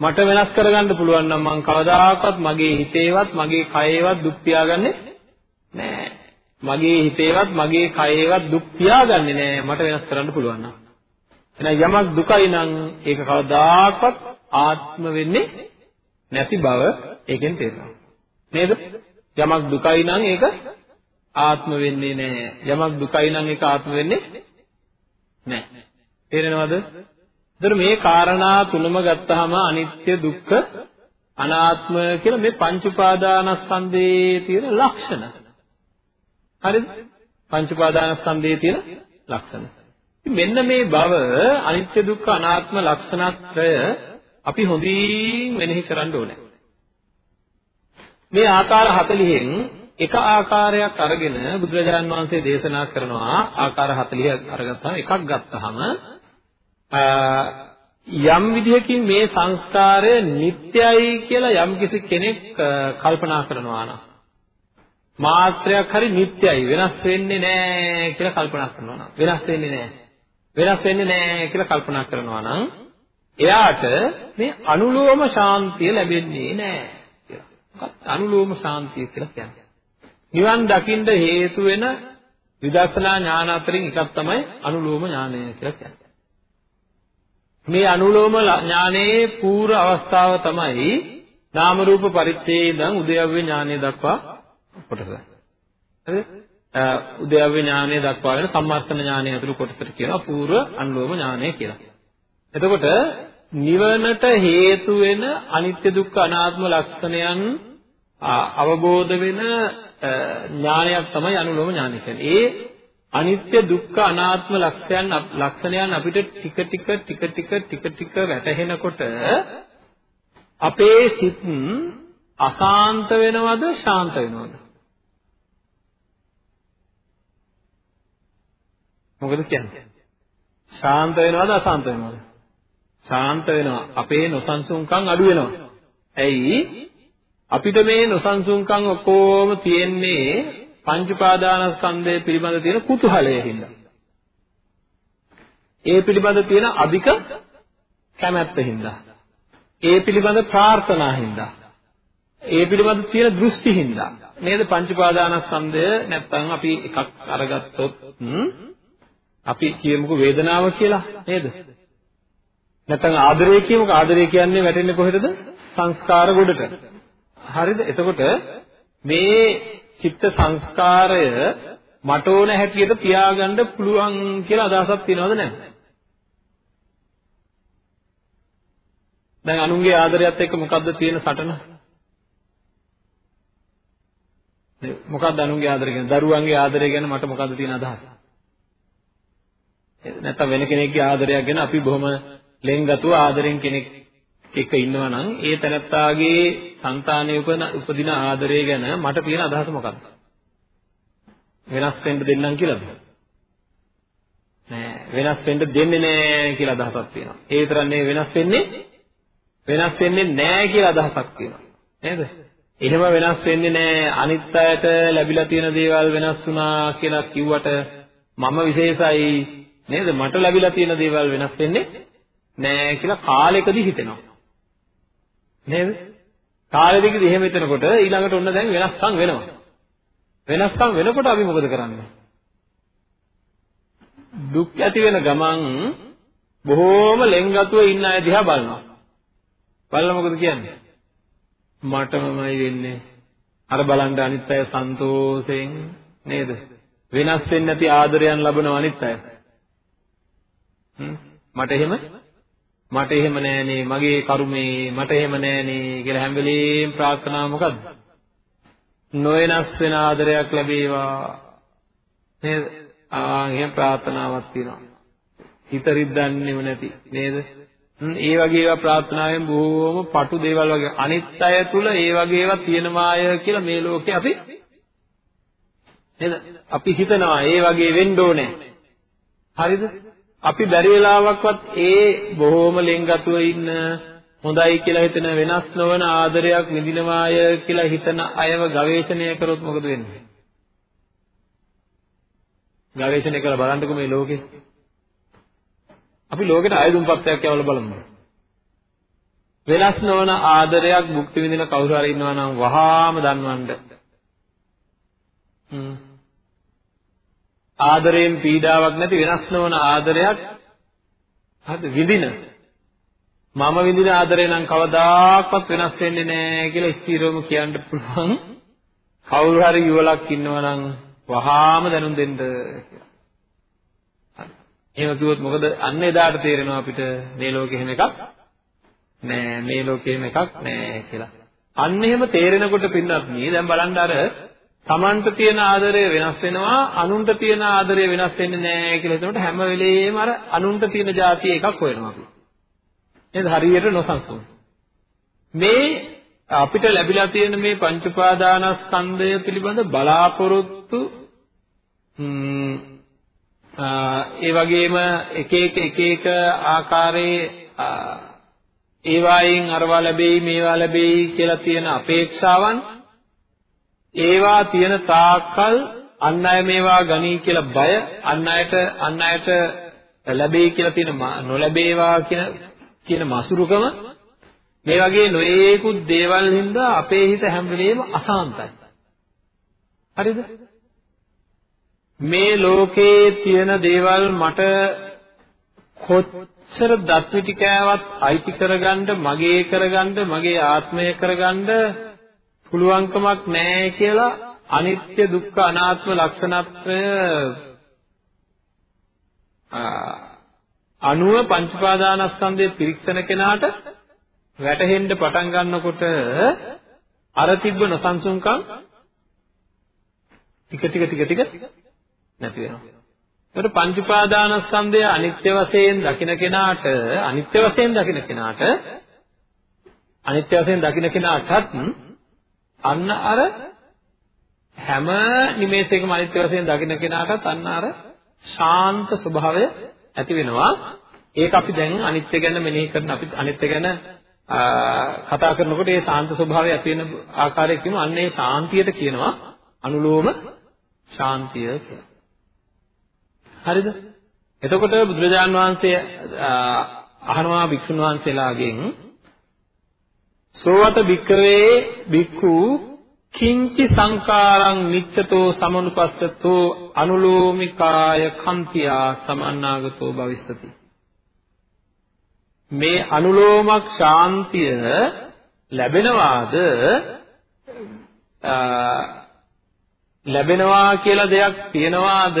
මට වෙනස් කරගන්න පුළුවන් නම් මං කවදාකවත් මගේ හිතේවත් මගේ කයේවත් දුක් තියාගන්නේ නෑ. මගේ හිතේවත් මගේ කයේවත් දුක් තියාගන්නේ නෑ මට වෙනස් කරන්න පුළුවන් නම්. එහෙනම් යමක් දුකයි නම් ඒක කවදාකවත් ආත්ම වෙන්නේ නැති බව ඒකෙන් තේරෙනවා. නේද? යමක් දුකයි නම් ඒක ආත්ම වෙන්නේ නැහැ. යමක් දුකයි නම් ඒක ආත්ම වෙන්නේ නැහැ. තේරෙනවද? ඒතර මේ කාරණා තුනම ගත්තාම අනිත්‍ය දුක්ඛ අනාත්ම කියලා මේ පංච උපාදානස්කන්ධයේ තියෙන ලක්ෂණ. හරිද? පංච උපාදානස්කන්ධයේ තියෙන ලක්ෂණ. මෙන්න මේ බව අනිත්‍ය දුක්ඛ අනාත්ම ලක්ෂණත්‍රය අපි හොඳින් මෙනෙහි කරන්න ඕනේ. මේ ආකාර 40න් එක ආකාරයක් අරගෙන බුදුරජාණන් වහන්සේ දේශනා කරනවා ආකාර 40 අරගත්තාම එකක් ගත්තාම යම් විදිහකින් මේ සංස්කාරය නිට්ටයයි කියලා යම් කිසි කෙනෙක් කල්පනා කරනවා නම් මාත්‍රයක් හරි නිට්ටයයි වෙනස් වෙන්නේ නැහැ කියලා කල්පනා කරනවා නම් වෙනස් වෙන්නේ නැහැ වෙනස් වෙන්නේ නැහැ කියලා කල්පනා කරනවා නම් එයාට මේ අනුලෝම ශාන්තිය ලැබෙන්නේ නැහැ කියලා. මොකක්ද අනුලෝම ශාන්තිය කියලා කියන්නේ? නිවන් දකින්න හේතු වෙන විදර්ශනා ඥාන අතරින් එකක් තමයි අනුලෝම ඥානය කියලා කියන්නේ. මේ අනුලෝම ඥානයේ පූර්ව අවස්ථාව තමයි නාම රූප පරිච්ඡේදං උදයව්‍ය ඥානය දක්වා කොටස. හරිද? උදයව්‍ය ඥානය දක්වා වෙන සම්මර්ථන ඥානය ඇතුළු කොටසට කියනවා පූර්ව අනුලෝම ඥානය කියලා. එතකොට නිවනට හේතු වෙන අනිත්‍ය දුක්ඛ අනාත්ම ලක්ෂණයන් අවබෝධ වෙන ඥානයක් තමයි අනුලෝම ඥානය කියන්නේ. ඒ අනිත්‍ය දුක්ඛ අනාත්ම ලක්ෂයන් ලක්ෂණයන් අපිට ටික ටික ටික ටික ටික ටික වැටහෙනකොට අපේ සිත් අශාන්ත වෙනවද ශාන්ත වෙනවද? මොකද කියන්නේ? ශාන්ත වෙනවද අශාන්ත වෙනවද? ශාන්ත වෙනවා. අපේ නොසන්සුන්කම් අඩු වෙනවා. ඇයි? අපිට මේ නොසන්සුන්කම් ඔක්කොම තියෙන්නේ පංච උපාදානස්කන්ධය පිළිබඳ තියෙන කුතුහලයෙන් හින්දා. ඒ පිළිබඳ තියෙන අධික කැමැත්ත හින්දා. ඒ පිළිබඳ ප්‍රාර්ථනා හින්දා. ඒ පිළිබඳ තියෙන දෘෂ්ටි හින්දා. නේද පංච උපාදානස්කන්ධය නැත්තම් අපි එකක් අරගත්තොත් අපි කියමුකෝ වේදනාව කියලා නේද? නැත්නම් ආදරය කියමුකෝ ආදරය කියන්නේ වැටෙන්නේ කොහෙටද? සංස්කාර ගොඩට. හරිද? එතකොට මේ චිත්ත සංස්කාරය මට ඕන හැටියට තියාගන්න පුළුවන් කියලා අදහසක් තියනවද නැද්ද? දැන් අනුන්ගේ ආදරයත් එක්ක මොකද්ද තියෙන සටන? මොකක්ද අනුන්ගේ ආදරය ගැන? දරුවන්ගේ ආදරය ගැන මට මොකද්ද තියෙන අදහස? නැත්නම් වෙන කෙනෙක්ගේ ආදරයක් ගැන අපි බොහොම ලෙන්ගතුව ආදරෙන් කෙනෙක් එක්ක ඉන්නවා නම් ඒ තැනත්තාගේ సంతානයේ උපන උපදින ආදරය ගැන මට තියෙන අදහස මොකක්ද? වෙනස් වෙන්න දෙන්නම් කියලාද? නෑ වෙනස් වෙන්න දෙන්නේ නෑ කියලා අදහසක් තියෙනවා. ඒ විතරක් නෙවෙයි වෙනස් වෙන්නේ වෙනස් වෙන්නේ නෑ කියලා අදහසක් තියෙනවා. නේද? එහෙම වෙනස් වෙන්නේ නෑ අනිත් අයට ලැබිලා තියෙන දේවල් වෙනස් වුණා කියලා කිව්වට මම විශේෂයි නේද? මට ලැබිලා තියෙන දේවල් වෙනස් වෙන්නේ නෑ කියලා කාලෙකදී හිතෙනවා. නේද? කාලෙදිකදී එහෙම හිතනකොට ඊළඟට ඔන්න දැන් වෙනස්කම් වෙනවා. වෙනස්කම් වෙනකොට අපි මොකද කරන්නේ? දුක් ඇති වෙන ගමන් බොහෝම ලෙන්ගතුව ඉන්න අය දිහා බලනවා. බලලා මොකද කියන්නේ? මටමමයි වෙන්නේ. අර බලන්න අනිත් අය සන්තෝෂයෙන් නේද? වෙනස් වෙන්නේ නැති ආදරයන් ලබන අනිත් අය. මට එහෙම මට එහෙම නෑනේ මගේ කර්මේ මට එහෙම නෑනේ කියලා හැම වෙලේම ප්‍රාර්ථනා මොකද්ද? නොවෙනස් වෙන ආදරයක් ලැබේවා. නේද? ආ එහෙම ප්‍රාර්ථනාවක් තියෙනවා. හිත රිද්දන්නේම නැති නේද? ඒ වගේ ඒවා ප්‍රාර්ථනාවෙන් බොහොම පටු දේවල් වගේ අනිත් අය තුල ඒ වගේ ඒවා තියෙනවාය කියලා මේ ලෝකේ අපි නේද? අපි හිතනවා ඒ වගේ වෙන්න ඕනේ. හරිද? අපි බැරි වෙලාවක්වත් ඒ බොහොම ලෙන්ගතුව ඉන්න හොඳයි කියලා හිතන වෙනස් නොවන ආදරයක් විඳිනවාය කියලා හිතන අයව ගවේෂණය කරොත් මොකද වෙන්නේ? ගවේෂණය කරලා බලන්නකෝ මේ ලෝකේ. අපි ලෝකෙට ආයුධම්පත්යක් යවලා බලමු. වෙනස් නොවන ආදරයක් භුක්ති විඳින කවුරු හරි ඉන්නවා නම් වහාම දන්වන්න. හ්ම් ආදරයෙන් පීඩාවක් නැති වෙනස් නොවන ආදරයක් හරිද විඳින මම විඳින ආදරේ නම් කවදාකවත් වෙනස් වෙන්නේ නැහැ කියලා ස්ථිරවම කියන්න පුළුවන් කවුරු හරි යුවලක් ඉන්නවා නම් වහාම දැනුම් දෙන්න කියලා. එහෙම කිව්වොත් මොකද අන්න එදාට තේරෙනවා අපිට මේ ලෝකෙ එහෙම එකක් නෑ මේ ලෝකෙ එහෙම එකක් නෑ කියලා. අන්න එහෙම තේරෙනකොට පින්නත් මේ දැන් බලන්න අර Tamanට තියෙන ආදරය වෙනස් වෙනවා අනුන්ට තියෙන ආදරය වෙනස් වෙන්නේ නැහැ කියලා හිතනකොට හැම වෙලෙම අර අනුන්ට තියෙන જાතිය එකක් හොයනවා අපි. නේද? හරියට නොසන්සුන්. මේ අපිට ලැබිලා තියෙන මේ පංච උපාදානස්කන්ධය පිළිබඳ බලාපොරොත්තු ඒ වගේම එක එක එක එක ආකාරයේ ඒවායින් අරවා ලැබෙයි මේවා ලැබෙයි කියලා තියෙන අපේක්ෂාවන් ඒවා තියෙන තාක්කල් අන් අය මේවා ගනී කියලා බය අන් අයට අන් අයට ලැබෙයි කියලා තියෙන නොලැබේවා කියන කියන මසුරුකම මේ වගේ නොඒකුත් දේවල් හින්දා අපේ හිත හැම වෙලේම අසාන්තයි. හරිද? මේ ලෝකේ තියෙන දේවල් මට කොච්චර දත් පිටි කෑවත් අයිති කරගන්න මගේ කරගන්න මගේ ආත්මය කරගන්න පුළුවන්කමක් නැහැ කියලා අනිත්‍ය දුක්ඛ අනාත්ම ලක්ෂණත්වය අනුව පංච පාදානස්කන්ධයේ පිරික්සන කෙනාට වැටහෙන්න පටන් ගන්නකොට අර තිබ්බ නොසන්සුන්කම් ටික ටික ටික ටික නැති වෙනවා. ඒකට පංච උපාදානස්කන්ධය අනිත්‍ය වශයෙන් දකින කෙනාට අනිත්‍ය වශයෙන් දකින කෙනාට අනිත්‍ය වශයෙන් දකින කෙනාටත් අන්න අර හැම නිමේෂයකම අනිත්‍ය වශයෙන් දකින කෙනාටත් අන්න අර ශාන්ත ස්වභාවය ඇති වෙනවා. ඒක අපි දැන් අනිත්‍ය ගැන මෙනෙහි කරන අපි අනිත්‍ය ගැන කතා කරනකොට ඒ ශාන්ත ස්වභාවය ඇති වෙන ආකාරය කියමු. අන්න ඒ ශාන්තියට කියනවා අනුලෝම ශාන්තිය කියලා. හරිද? එතකොට බුදුරජාන් වහන්සේ අහනවා භික්ෂුන් වහන්සේලාගෙන් සෝවත භික්කවේ භික්ඛු කිංචි සංකාරං නිච්ඡතෝ සමනුපස්සතෝ අනුලෝමිකාය කම්තියා සමන්නාගතෝ භවිස්සති. මේ අනුලෝමක් ශාන්තිය ලැබෙනවාද? ලැබෙනවා කියලා දෙයක් තියනවාද?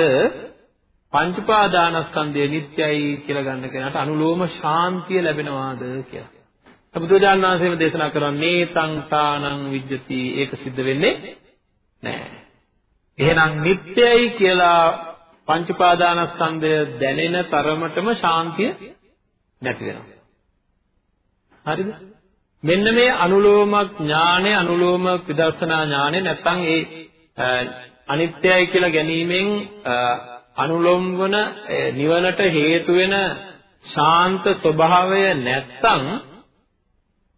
පංච පාදානස්කන්ධය නිට්ටයයි කියලා ගන්න කෙනාට අනුලෝම ශාන්තිය ලැබෙනවාද කියලා. බුදුරජාණන් වහන්සේම දේශනා කරන්නේ තං තානං විජ්ජති ඒක සිද්ධ වෙන්නේ නැහැ. එහෙනම් නිට්ටයයි කියලා පංච පාදානස්කන්ධය දැනෙන තරමටම ශාන්තිය නැති වෙනවා. හරිද? මෙන්න මේ අනුලෝම ඥානය අනුලෝම විදර්ශනා ඥානය නැත්නම් ඒ අනිත්‍යයි කියලා ගැනීමෙන් අනුලෝම වන නිවනට හේතු වෙන ශාන්ත ස්වභාවය නැත්තම්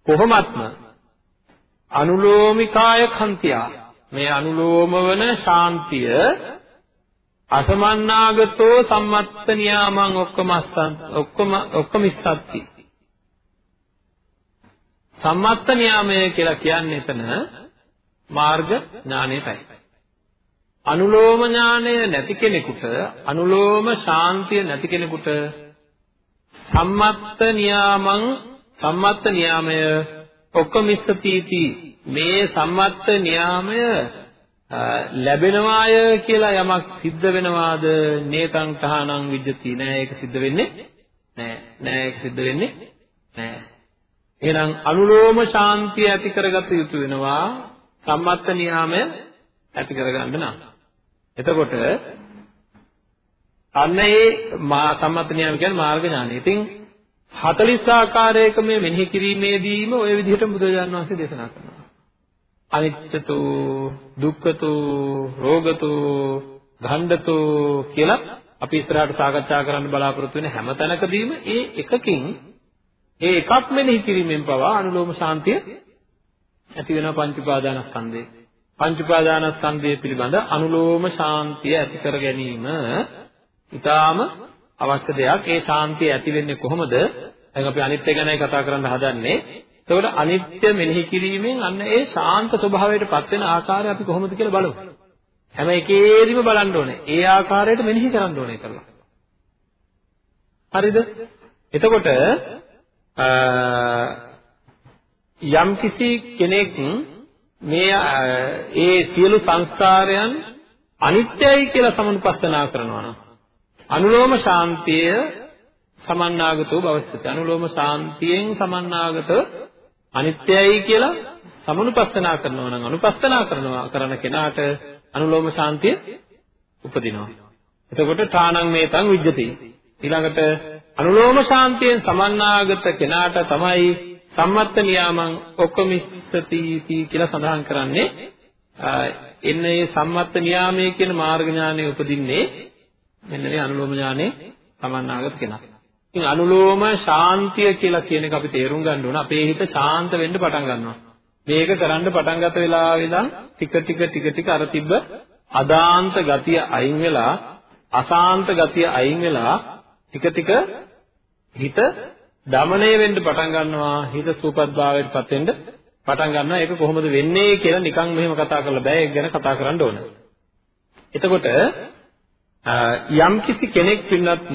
කොහොමත්ම අනුලෝමිකාය කන්තියා. මේ අනුලෝම වන ශාන්තිය අසමන්නාගතෝ සම්මත්ත නියාමං ඔක්කොම ඔක්කොම ඔක්කොමිස්සත්ති සම්මත්ත නියාමය කියලා කියන්නේ එතන මාර්ග ඥානයටයි. අනුලෝම ඥානය නැති කෙනෙකුට අනුලෝම ශාන්තිය නැති කෙනෙකුට සම්මත්ත නියාමං සම්මත්ත නියාමය. ඔක්කමිස්සතිති මේ සම්මත්ත නියාමය ලැබෙනවාය කියලා යමක් සිද්ධ වෙනවාද? නේතං තහනං විජ්ජති. නෑ ඒක සිද්ධ වෙන්නේ නෑ. නෑ ඒක සිද්ධ වෙන්නේ නෑ. එහෙනම් අනුලෝම ශාන්තිය ඇති කරගත යුතු වෙනවා. සම්මත්ත නියාමය ඇති කරගන්න නම්. එතකොට අන්න ඒ සම්මත ඥාන කියන්නේ මාර්ග ඥානය. ඉතින් 40 ආකාරයක මේ මෙනෙහි කිරීමේදීම ওই විදිහට බුදුරජාණන් වහන්සේ දේශනා කරනවා. අනිච්චතු, දුක්ඛතු, රෝගතු, ගණ්ඩතු කියලා අපි ඉස්සරහට සාකච්ඡා කරන්න බලාපොරොත්තු වෙන හැම තැනකදීම ඒ එකකින් ඒ එකක් මෙනෙහි කිරීමෙන් පවා අනුලෝම ශාන්තිය ඇති වෙනවා පංච උපාදානස්කන්ධේ. පංච උපාදානස්කන්ධය පිළිබඳ අනුලෝම ශාන්තිය ඇති කර ගැනීම ඊටාම අවශ්‍ය දෙයක්. ඒ ශාන්තිය ඇති වෙන්නේ කොහොමද? දැන් අපි අනිත්‍ය ගැනයි කතා කරන්න හදන්නේ. එතකොට අනිත්‍ය මෙනෙහි කිරීමෙන් අන්න ඒ ශාන්ත ස්වභාවයටපත් වෙන ආකාරය අපි කොහොමද කියලා බලමු. හැම එකේදීම බලන්න ඕනේ. ඒ ආකාරයට මෙනෙහි කරන්න ඕනේ කරලා. හරිද? එතකොට යම් කිසි කෙනෙක් මේ ඒ සියලු සංස්කාරයන් අනිත්‍යයි කියලා සමනුපස්සනා කරනවා නම් අනුලෝම ශාන්තිය සමන්නාගතෝ භවස්සති. අනුලෝම ශාන්තියෙන් සමන්නාගත අනිත්‍යයි කියලා සමනුපස්සනා කරනවා නම් අනුපස්සනා කරනවා කරන කෙනාට අනුලෝම ශාන්තිය උපදිනවා. එතකොට ඨානං මේතං විජ්ජති. ඊළඟට අනුලෝම ශාන්තියෙන් සමන්නාගත කෙනාට තමයි සම්මත්ත නියාමං ඔක්කමිස්සති කියලා සඳහන් කරන්නේ. එන්න මේ සම්මත්ත නියාමයේ කියන මාර්ග ඥානය උපදින්නේ මෙන්න මේ අනුලෝම ඥානේ සමන්නාගත කෙනා. ඉතින් අනුලෝම ශාන්තිය කියලා කියන එක අපි තේරුම් ගන්න ඕන. අපේ හිත ශාන්ත වෙන්න පටන් ගන්නවා. මේක කරන්න පටන් ගත වෙලාවෙ ඉඳන් ටික ටික ටික ටික අර තිබ්බ අදාන්ත ගතිය අයින් වෙලා අසාන්ත ගතිය අයින් වෙලා ටික ටික හිත දමණය වෙන්න පටන් ගන්නවා හිත සූපත් භාවයට පත් වෙන්න පටන් ගන්නවා ඒක කොහොමද වෙන්නේ කියලා නිකන් මෙහෙම කතා කරලා බෑ ඒක ගැන කතා කරන්න ඕන. එතකොට යම් කිසි කෙනෙක් පින්නත්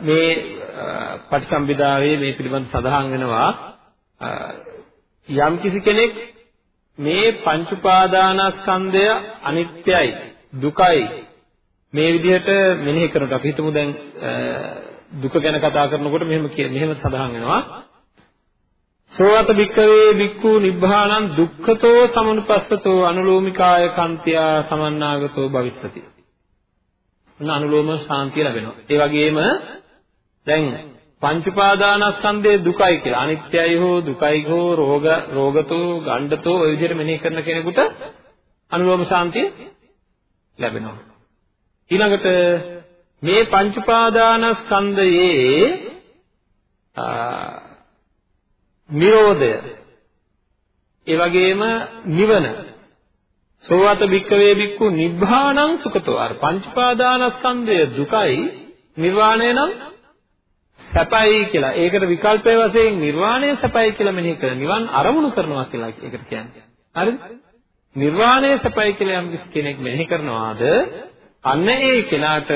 මේ පටිසම්භිදාවේ මේ පිළිබඳ සඳහන් වෙනවා යම් කිසි කෙනෙක් මේ පංච උපාදානස්කන්ධය අනිත්‍යයි දුකයි මේ විදිහට මෙනෙහි කරනකොට අපි හිතමු දැන් දුක ගැන කතා කරනකොට මෙහෙම මෙහෙම සඳහන් වෙනවා සෝවත භික්කවේ භික්ඛු නිබ්බානං දුක්ඛතෝ සමුනුපස්සතෝ අනුලෝමිකාය කන්තියා සමන්නාගතෝ භවිස්සති. ඔන්න අනුලෝම ශාන්තිය ලැබෙනවා. ඒ වගේම දැන් පංච උපාදානස්කන්ධයේ දුකයි කියලා අනිත්‍යයි හෝ දුකයි හෝ රෝග රෝගතෝ ගණ්ඩතෝ ඔය විදිහට මෙනෙහි කරන කෙනෙකුට අනුලෝම ශාන්තිය ලැබෙනවා. ඊළඟට මේ පංච උපාදානස්කන්ධයේ නිරෝධය ඒ වගේම නිවන සෝවත භික්කවේ භික්ඛු නිබ්බාණං සුඛතෝ අර පංච පාදානස්කන්ධය දුකයි නිර්වාණය නම් සැපයි කියලා. ඒකට විකල්පය වශයෙන් නිර්වාණය සැපයි කියලා මෙනෙහි කරන නිවන් අරමුණු කරනවා කියලා ඒකට කියන්නේ. හරිද? නිර්වාණය සැපයි කියලා යම් කෙනෙක් මෙනෙහි කරනවාද අන්න ඒ කෙනාට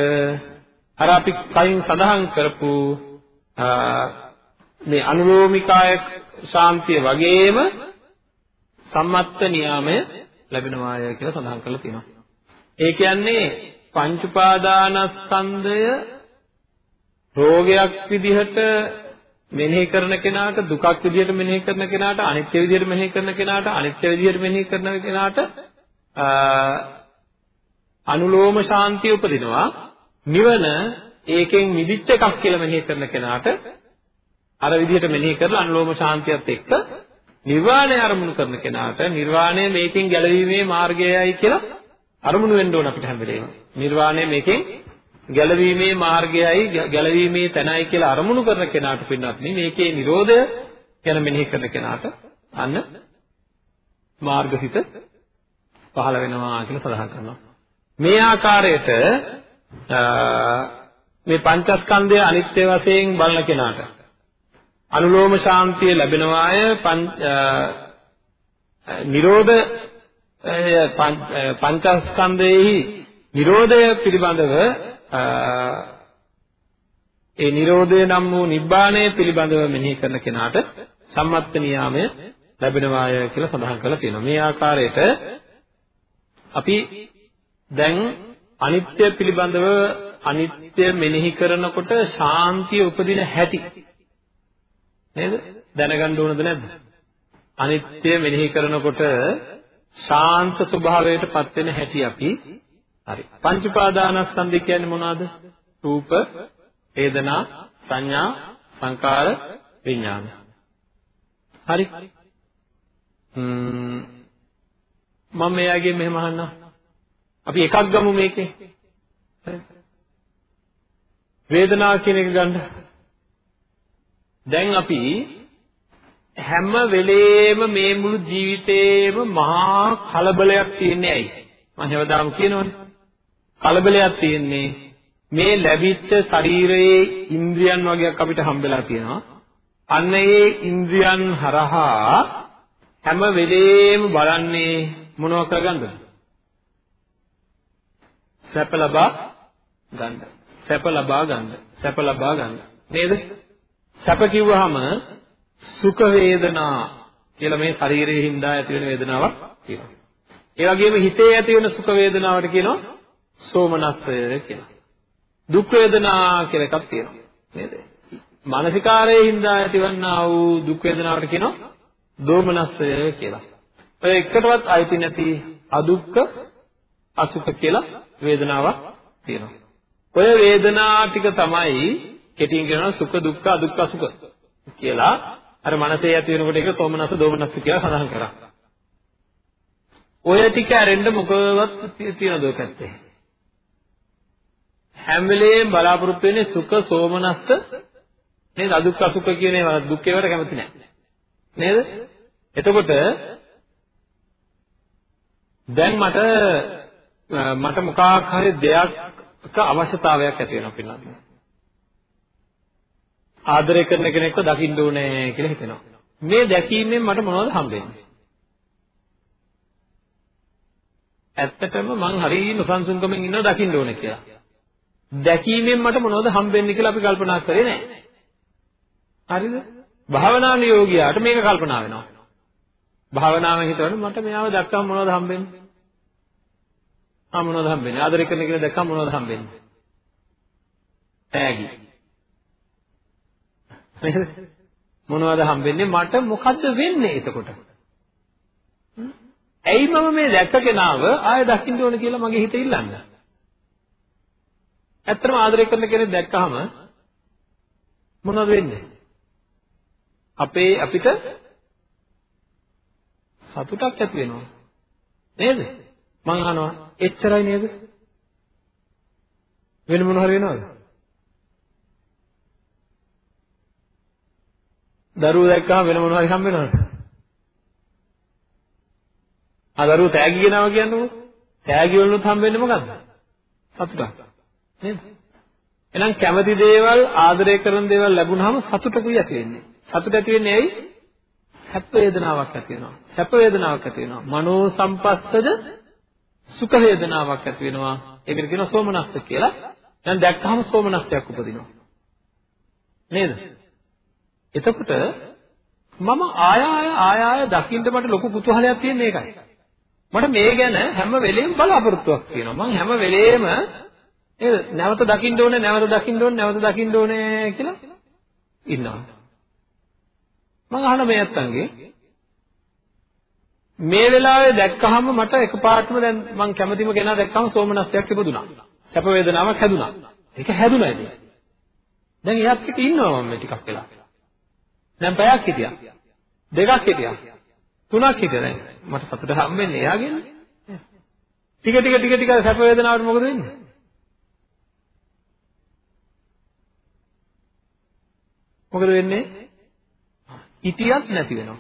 අර අපි කලින් සඳහන් කරපු මේ අනුලෝමිකාය ශාන්තිය වගේම සම්මත්ත නියාමය ලැබෙනවාය කියලා සඳහන් කරලා තියෙනවා. ඒ කියන්නේ පංච උපාදානස්කන්ධය රෝගයක් විදිහට මෙනෙහි කරන කෙනාට දුකක් විදිහට මෙනෙහි කරන කෙනාට අනිත්‍ය විදිහට මෙනෙහි කරන කෙනාට අනිත්‍ය විදිහට මෙනෙහි කරන කෙනාට අනුලෝම ශාන්තිය උපදිනවා නිවන ඒකෙන් මිදිච්ච එකක් කියලා මෙනෙහි කරන කෙනාට අර විදිහට මෙනෙහි කරලා අනුලෝම ශාන්තියත් එක්ක නිර්වාණය අරමුණු කරන කෙනාට නිර්වාණය මේකෙන් ගැලවීමේ මාර්ගයයි කියලා අරමුණු වෙන්න ඕන අපිට හැම වෙලේම. නිර්වාණය මේකෙන් ගැලවීමේ මාර්ගයයි ගැලවීමේ තැනයි කියලා අරමුණු කරන කෙනාට පින්නත් මේකේ Nirodha ගැන මෙනෙහි කරන කෙනාට අන්න මාර්ගසිත පහළ වෙනවා කියලා සඳහන් කරනවා. මේ ආකාරයට මේ පංචස්කන්ධය අනිත්‍ය වශයෙන් බලන කෙනාට අනුලෝම ශාන්තිය ලැබෙනවාය නිරෝධ පංචස්කන්ධයේහි නිරෝධය පිළිබඳව ඒ නිරෝධය නම් වූ නිබ්බාණය පිළිබඳව මෙනෙහි කරන කෙනාට සම්මත්ත නියාමය ලැබෙනවාය කියලා සඳහන් කරලා තියෙනවා. මේ ආකාරයට අපි දැන් අනිත්‍ය පිළිබඳව අනිත්‍ය මෙනෙහි කරනකොට ශාන්තිය උපදින හැටි නේද? දැනගන්න ඕනද නැද්ද? අනිත්‍ය මෙනෙහි කරනකොට ශාන්ත ස්වභාවයටපත් වෙන හැටි අපි හරි. පංච උපාදානස්කන්ධය කියන්නේ මොනවද? රූප, වේදනා, සංඥා, සංකාර, විඥාන. හරි. මම මෙයාගේ මෙහෙම අහන්නම්. අපි එකක් ගමු මේකේ. වේදනාව කියන එක ගන්න. දැන් අපි හැම වෙලේම මේ මුළු ජීවිතේම මහා කලබලයක් තියෙන්නේ ඇයි? මම හැවදාම කියනවනේ. කලබලයක් තියෙන්නේ මේ ලැබිච්ච ශරීරයේ ඉන්ද්‍රියන් වගේක් අපිට හම්බෙලා තියෙනවා. අන්න ඒ ඉන්ද්‍රියන් හරහා හැම වෙලේම බලන්නේ මොනව කරගන්නද? සැප ලබා ගන්න. සැප ලබා ගන්න. සැප ලබා ගන්න. නේද? සැප කිව්වහම සුඛ වේදනා කියලා මේ ශරීරයේ හින්දා ඇති වෙන වේදනාවක් කියනවා. ඒ වගේම හිතේ ඇති වෙන සුඛ වේදනාවට කියනවා සෝමනස්සය කියලා. දුක් වේදනා කියලා එකක් තියෙනවා. නේද? මානසිකාරයේ හින්දා ඇතිවන්නා වූ දුක් වේදනාවට කියනවා දෝමනස්සය කියලා. ඔය එකටවත් අයිති නැති අදුක්ඛ අසුඛ කියලා වේදනාවක් තියෙනවා. ඔය වේදනා ටික තමයි කෙටියෙන් කියනවා සුඛ දුක්ඛ අදුක්ඛ සුඛ කියලා. අර මනසේ ඇති වෙනකොට ඒක සෝමනස්ස දෝමනස්ස කියලා සඳහන් කරා. ඔය ටික ඇරෙන්න මොකවත් තියනද ඔය පැත්තේ? හැම වෙලේම බලාපොරොත්තු වෙන්නේ සුඛ සෝමනස්ස නේද? අදුක්ඛ සුඛ කියන ඒවා දුක් ඒවාට කැමති නැහැ නේද? එතකොට දැන් මට මට මොකක් හරි දෙයක්ක අවශ්‍යතාවයක් ඇති වෙනවා පිළිබඳව ආදරය කරන කෙනෙක්ව දකින්න ඕනේ කියලා හිතෙනවා මේ දැකීමෙන් මට මොනවද හම්බෙන්නේ ඇත්තටම මං හරිය නොසන්සුන්කමින් ඉන්නව දකින්න ඕනේ කියලා. දැකීමෙන් මට මොනවද හම්බෙන්නේ කියලා අපි කල්පනා කරේ නැහැ. හරිද? භාවනාන යෝගියාට මේක කල්පනා වෙනවා. භාවනාවෙන් හිතවල මට මෙයාව දැක්කම මොනවද හම්බෙන්නේ? ආ මොනවද හම්බෙන්නේ? ආදරය කරන කෙනෙක් දැක්කම මොනවද හම්බෙන්නේ? තෑගි. මොනවද හම්බෙන්නේ? මට මොකද්ද වෙන්නේ එතකොට? ඇයි මම මේ දැක්ක කෙනාව ආයෙ දකින්න ඕන කියලා මගේ හිත ඉල්ලන්නේ? ඇත්තටම ආදරය කරන කෙනෙක් දැක්කහම මොනවද වෙන්නේ? අපේ අපිට සතුටක් ඇති වෙනවා. නේද? මං අහනවා එච්චරයි නේද? වෙන මොන හරි වෙනවද? දරුවෝ දැක්කම වෙන මොන හරි හම්බ වෙනවද? ආ දරුවෝ තෑගි කියනවා කියන්නේ තෑගි වලුත් හම්බෙන්නේ මොකද්ද? සතුටක්. නේද? එහෙනම් කැමති දේවල් ආදරය කරන දේවල් ලැබුණාම සතුටකුයි ඇති වෙන්නේ. සතුට ඇති වෙන්නේ ඇයි? සැප වේදනාවක් ඇති වෙනවා. සැප වේදනාවක් ඇති වෙනවා. මනෝ සම්පස්සද සුඛ වේදනාවක් ඇති වෙනවා. ඒකට කියනවා සෝමනස්ස කියලා. දැන් දැක්කහම සෝමනස්සයක් උපදිනවා. නේද? එතකොට මම ආය ආය ආය ආය දකින්න මට ලොකු කුතුහලයක් තියෙන මේකයි. මට මේ ගැන හැම වෙලෙම බලාපොරොත්තුවක් තියෙනවා. මම හැම වෙලෙම නේද නැවත දකින්න ඕනේ නැවත දකින්න ඕනේ නැවත දකින්න ඕනේ කියලා ඉන්නවා. මම අහන මේ අත්තන්ගේ මේ වෙලාවේ දැක්කහම මට එකපාරටම දැන් මං කැමතිම කෙනා දැක්කම සෝමනස්යක් ඉපදුනා. සැප වේදනාවක් හැදුනා. ඒක හැදුනා ඉතින්. දැන් එයාත් එක්ක ඉන්නවා මම ටිකක් වෙලා. දැන් පැයක් හිටියා. දෙකක් හිටියා. තුනක් හිටියා දැන්. මට සතුට හම්බෙන්නේ එයාගෙන්. ටික ටික ටික ටික සැප වේදනාවට මොකද වෙන්නේ? මොකද වෙන්නේ? හිතියක් නැති වෙනවා.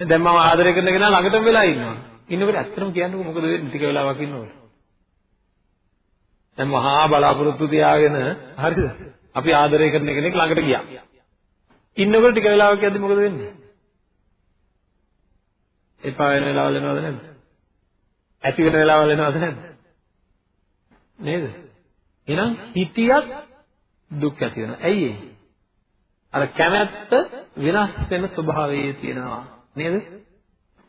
දැන් මම ආදරය කරන කෙනා ළඟටම වෙලා ඉන්නවා. ඉන්නකොට ඇත්තටම කියන්නකො මොකද වෙන්නේ ටික වෙලාවක් ඉන්නකොට. දැන් මහා බලාපොරොත්තු තියාගෙන හරිද? අපි ආදරය කරන කෙනෙක් ළඟට ගියා. ඉන්නකොට ටික වෙලාවක් යද්දි මොකද වෙන්නේ? එපා වෙන වෙලාවල් එනවද නැද්ද? ඇති වෙන වෙලාවල් එනවද නැද්ද? නේද? එහෙනම් හිතියක් දුක් ඇති වෙනවා. ඇයි ඒ? අර කැමැත්ත වෙනස් වෙන ස්වභාවයේ තියෙනවා. නේද?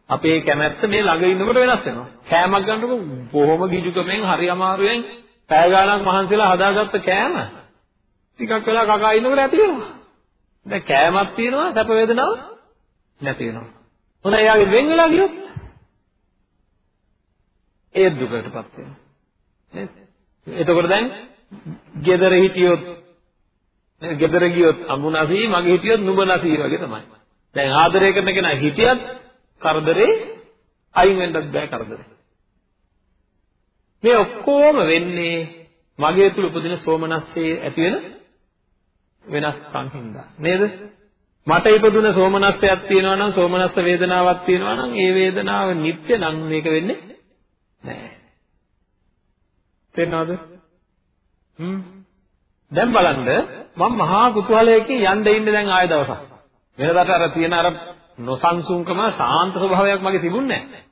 අපේ කැමැත්ත මේ ළඟ ඉන්නකොට වෙනස් වෙනවා. කෑමක් ගන්නකො බොහොම ගිජුකමෙන් හරි අමාරුවෙන් පැය ගාණක් මහන්සිලා හදාගත්ත කෑම ටිකක් වෙලා කකා ඉන්නකොට ඇති වෙනවා. දැන් කෑමක් තියෙනවා සැප වේදනාව නැති වෙනවා. හොඳයි යාගේ වෙන් වෙලා ගියොත් ඒ දුකටපත් වෙනවා. නේද? එතකොට දැන් gedara hitiyot නේද? gedara ගියොත් අඹුනසී මගේ හිටියොත් නුඹ නැසී වගේ තමයි. දැන් ආදරය කරන කෙනා හිටියත් කරදරේ අයින් වෙන්නත් බෑ කරදරේ. මේ ඔක්කොම වෙන්නේ මගේ තුල උපදින සෝමනස්සේ ඇති වෙන වෙනස්කම් හින්දා. නේද? මට ඉපදුන සෝමනස්සයක් තියෙනවා නම් සෝමනස්ස වේදනාවක් තියෙනවා නම් ඒ වේදනාව නිත්‍ය නම් මේක වෙන්නේ නැහැ. තේරෙනවද? හ්ම්. දැන් බලන්න මම මහා කුතුහලයකින් යන්න ඉන්නේ දැන් ආය දවසක්. වෙනදාට අර තියෙන අර නොසන්සුන්කම සාන්ත ස්වභාවයක් මගේ තිබුණේ නැහැ.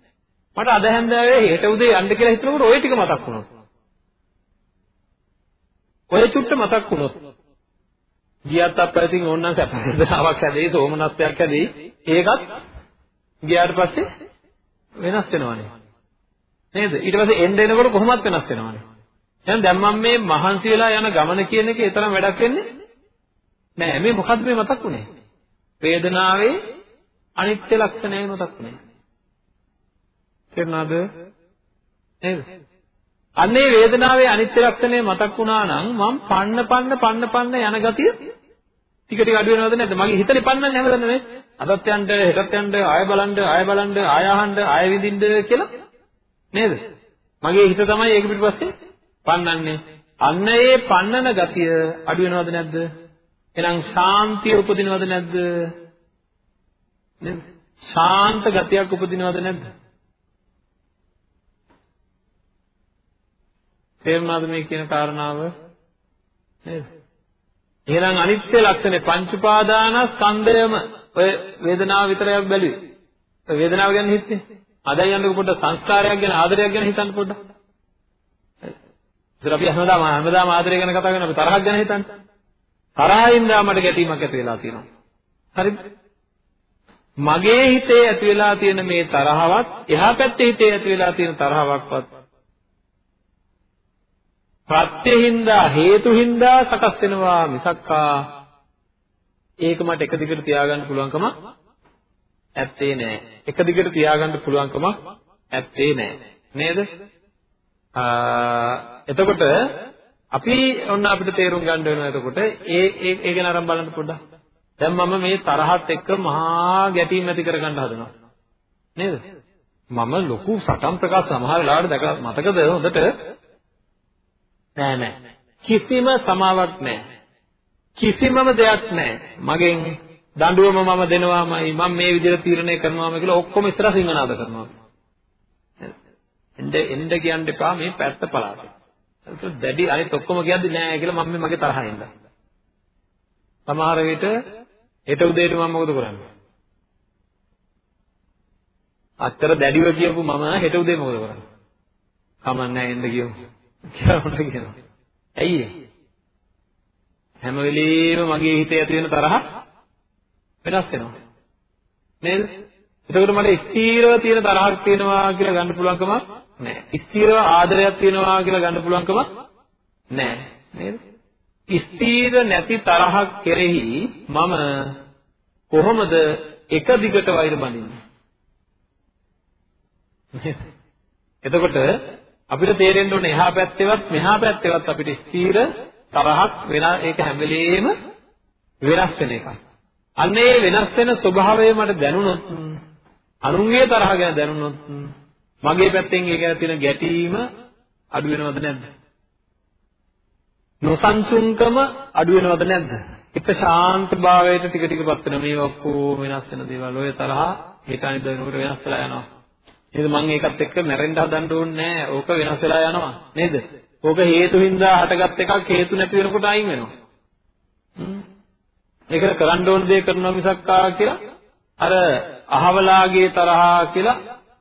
මට අද හැන්දෑවේ හෙට උදේ යන්න කියලා හිතනකොට ওই ටික මතක් වුණා. ඔය චුට්ට මතක් වුණොත් ගියත් අප්පරතින් ඕනනම් සැප වේදනාවක් හැදෙයි සෝමනස්යක් හැදෙයි. ඒකත් ගියාට පස්සේ වෙනස් වෙනවනේ. නේද? ඊට පස්සේ එන්න එනකොට කොහොමත් වෙනස් වෙනවනේ. එහෙනම් දැන් මම මේ මහන්සි වෙලා යන ගමන කියන එකේ තරම් වැඩක් වෙන්නේ නෑ මේ මොකද්ද මේ මතක් වුනේ? වේදනාවේ අනිත්‍ය ලක්ෂණය මතක් වුනේ. තේරුණාද? නේද? අන්නේ වේදනාවේ අනිත්‍ය ලක්ෂණය මතක් වුණා නම් මම පන්න පන්න පන්න පන්න යන ගතිය ටික ටික අඩු වෙනවද නැද්ද? මගේ හිතේ පන්නන්නේ හැමදැනම මේ අදත් යන්න, හෙටත් යන්න, ආය බලන්න, ආය බලන්න, ආය අහන්න, ආය විඳින්න කියලා නේද? මගේ හිත තමයි ඒක පිටිපස්සේ පන්නන්නේ. අන්න ඒ පන්නන ගතිය අඩු වෙනවද නැද්ද? එහෙනම් ශාන්තිය උපදිනවද නැද්ද? නේද? ශාන්ත ගතියක් උපදිනවද නැද්ද? තේරුණාද මේ කියන කාරණාව? නේද? එහෙනම් අනිත්‍ය ලක්ෂණේ පංච උපාදානස්කන්ධයම ඔය වේදනාව විතරක් බැලුවේ. ඔය වේදනාව ගැන හිතන්නේ. අදයි යන්නකො පොඩ්ඩක් සංස්කාරයක් ගැන ආදරයක් ගැන හිතන්න පොඩ්ඩක්. ඉතින් අපි හැමදාම හැමදාම ආදරය ගැන කතා කරන අපි තරහක් ගැන හිතන්නේ. තරහින්ද මට ගැටීමක් ඇති වෙලා තියෙනවා. හරිද? මගේ හිතේ ඇති වෙලා තියෙන මේ තරහවත් එහා පැත්තේ හිතේ ඇති වෙලා තියෙන තරහවක්වත් ප්‍රත්‍යෙහින්දා හේතුහින්දා සකස් වෙනවා මිසක්කා ඒක මට එක දිගට තියාගන්න පුළුවන්කම ඇත්තේ නෑ. එක දිගට තියාගන්න පුළුවන්කම ඇත්තේ නෑ. නේද? එතකොට අපි ඔන්න අපිට තේරුම් ගන්න වෙනවා එතකොට ඒ ඒ ඒ ගැන අරන් බලන්න පොඩ්ඩක්. දැන් මම මේ තරහත් එක්ක මහා ගැටීම් ඇති කරගන්න හදනවා. නේද? මම ලොකු සටන් ප්‍රකාශ සමහර වෙලාවට දැක මතකද හොඳට නෑ නෑ. කිසිම සමාවක් නෑ. කිසිමම දෙයක් නෑ. මගෙන් දඬුවම මම දෙනවාමයි මම මේ විදිහට තීරණය කරනවාම කියලා ඔක්කොම ඉස්සර සිංහනාද කරනවා. එන්න එන්න කියන්න එපා මේ පැත්ත පළාතේ. ඒක දැඩි අනිත් ඔක්කොම කියද්දි නෑ කියලා මම මගේ තරහින්ද. සමහර විට හෙට උදේට මම මොකද කරන්නේ? අත්තර දැඩිව කියපු මම හෙට උදේ මොකද කරන්නේ? කමන්නේ එන්න කියමු. කියලා මට කියනවා. ඇයි හැම වෙලෙම මගේ හිතේ ඇති වෙන තරහ වෙනස් වෙනවා. නේද? එතකොට මට ස්ථීරව තියෙන තරහක් තියෙනවා කියලා ගන්න පුළුවන්කම නැහැ. ස්ථීරව ආදරයක් තියෙනවා කියලා ගන්න පුළුවන්කම නැහැ. නේද? ස්ථීර නැති තරහක් කෙරෙහි මම කොහොමද එක දිගට වෛර බඳින්නේ? එතකොට අපිට තේරෙන්න ඕනේ එහා පැත්තේවත් මෙහා පැත්තේවත් අපිට ස්ථීර තරහක් වෙන ඒක හැම වෙලෙම වෙනස් වෙන එකක්. අන්න ඒ වෙනස් වෙන ස්වභාවය මට දැනුණොත් අනුන්ගේ තරහ ගැන දැනුණොත් මගේ පැත්තෙන් ඒක ගැන තියෙන ගැටීම අඩු වෙනවද නැද්ද? නොසන්සුන්කම අඩු වෙනවද නැද්ද? එක ශාන්ත භාවයට ටික ටිකපත් වෙන මේ ඔක්කොම වෙනස් වෙන දේවල් ඔය තරහ හිත අනිත් වෙනකොට වෙනස් වෙලා යනවා. නේද මම ඒකත් එක්ක මැරෙන්න හදන්න ඕනේ නැහැ. ඕක වෙනස් වෙලා යනවා. නේද? ඕක හේතු හින්දා හටගත් එකක් හේතු නැති වෙනකොට අයින් වෙනවා. හ්ම්. ඒකට කරන්න ඕන දේ කරනවා මිසක් ආ කියලා අර අහවලාගේ තරහා කියලා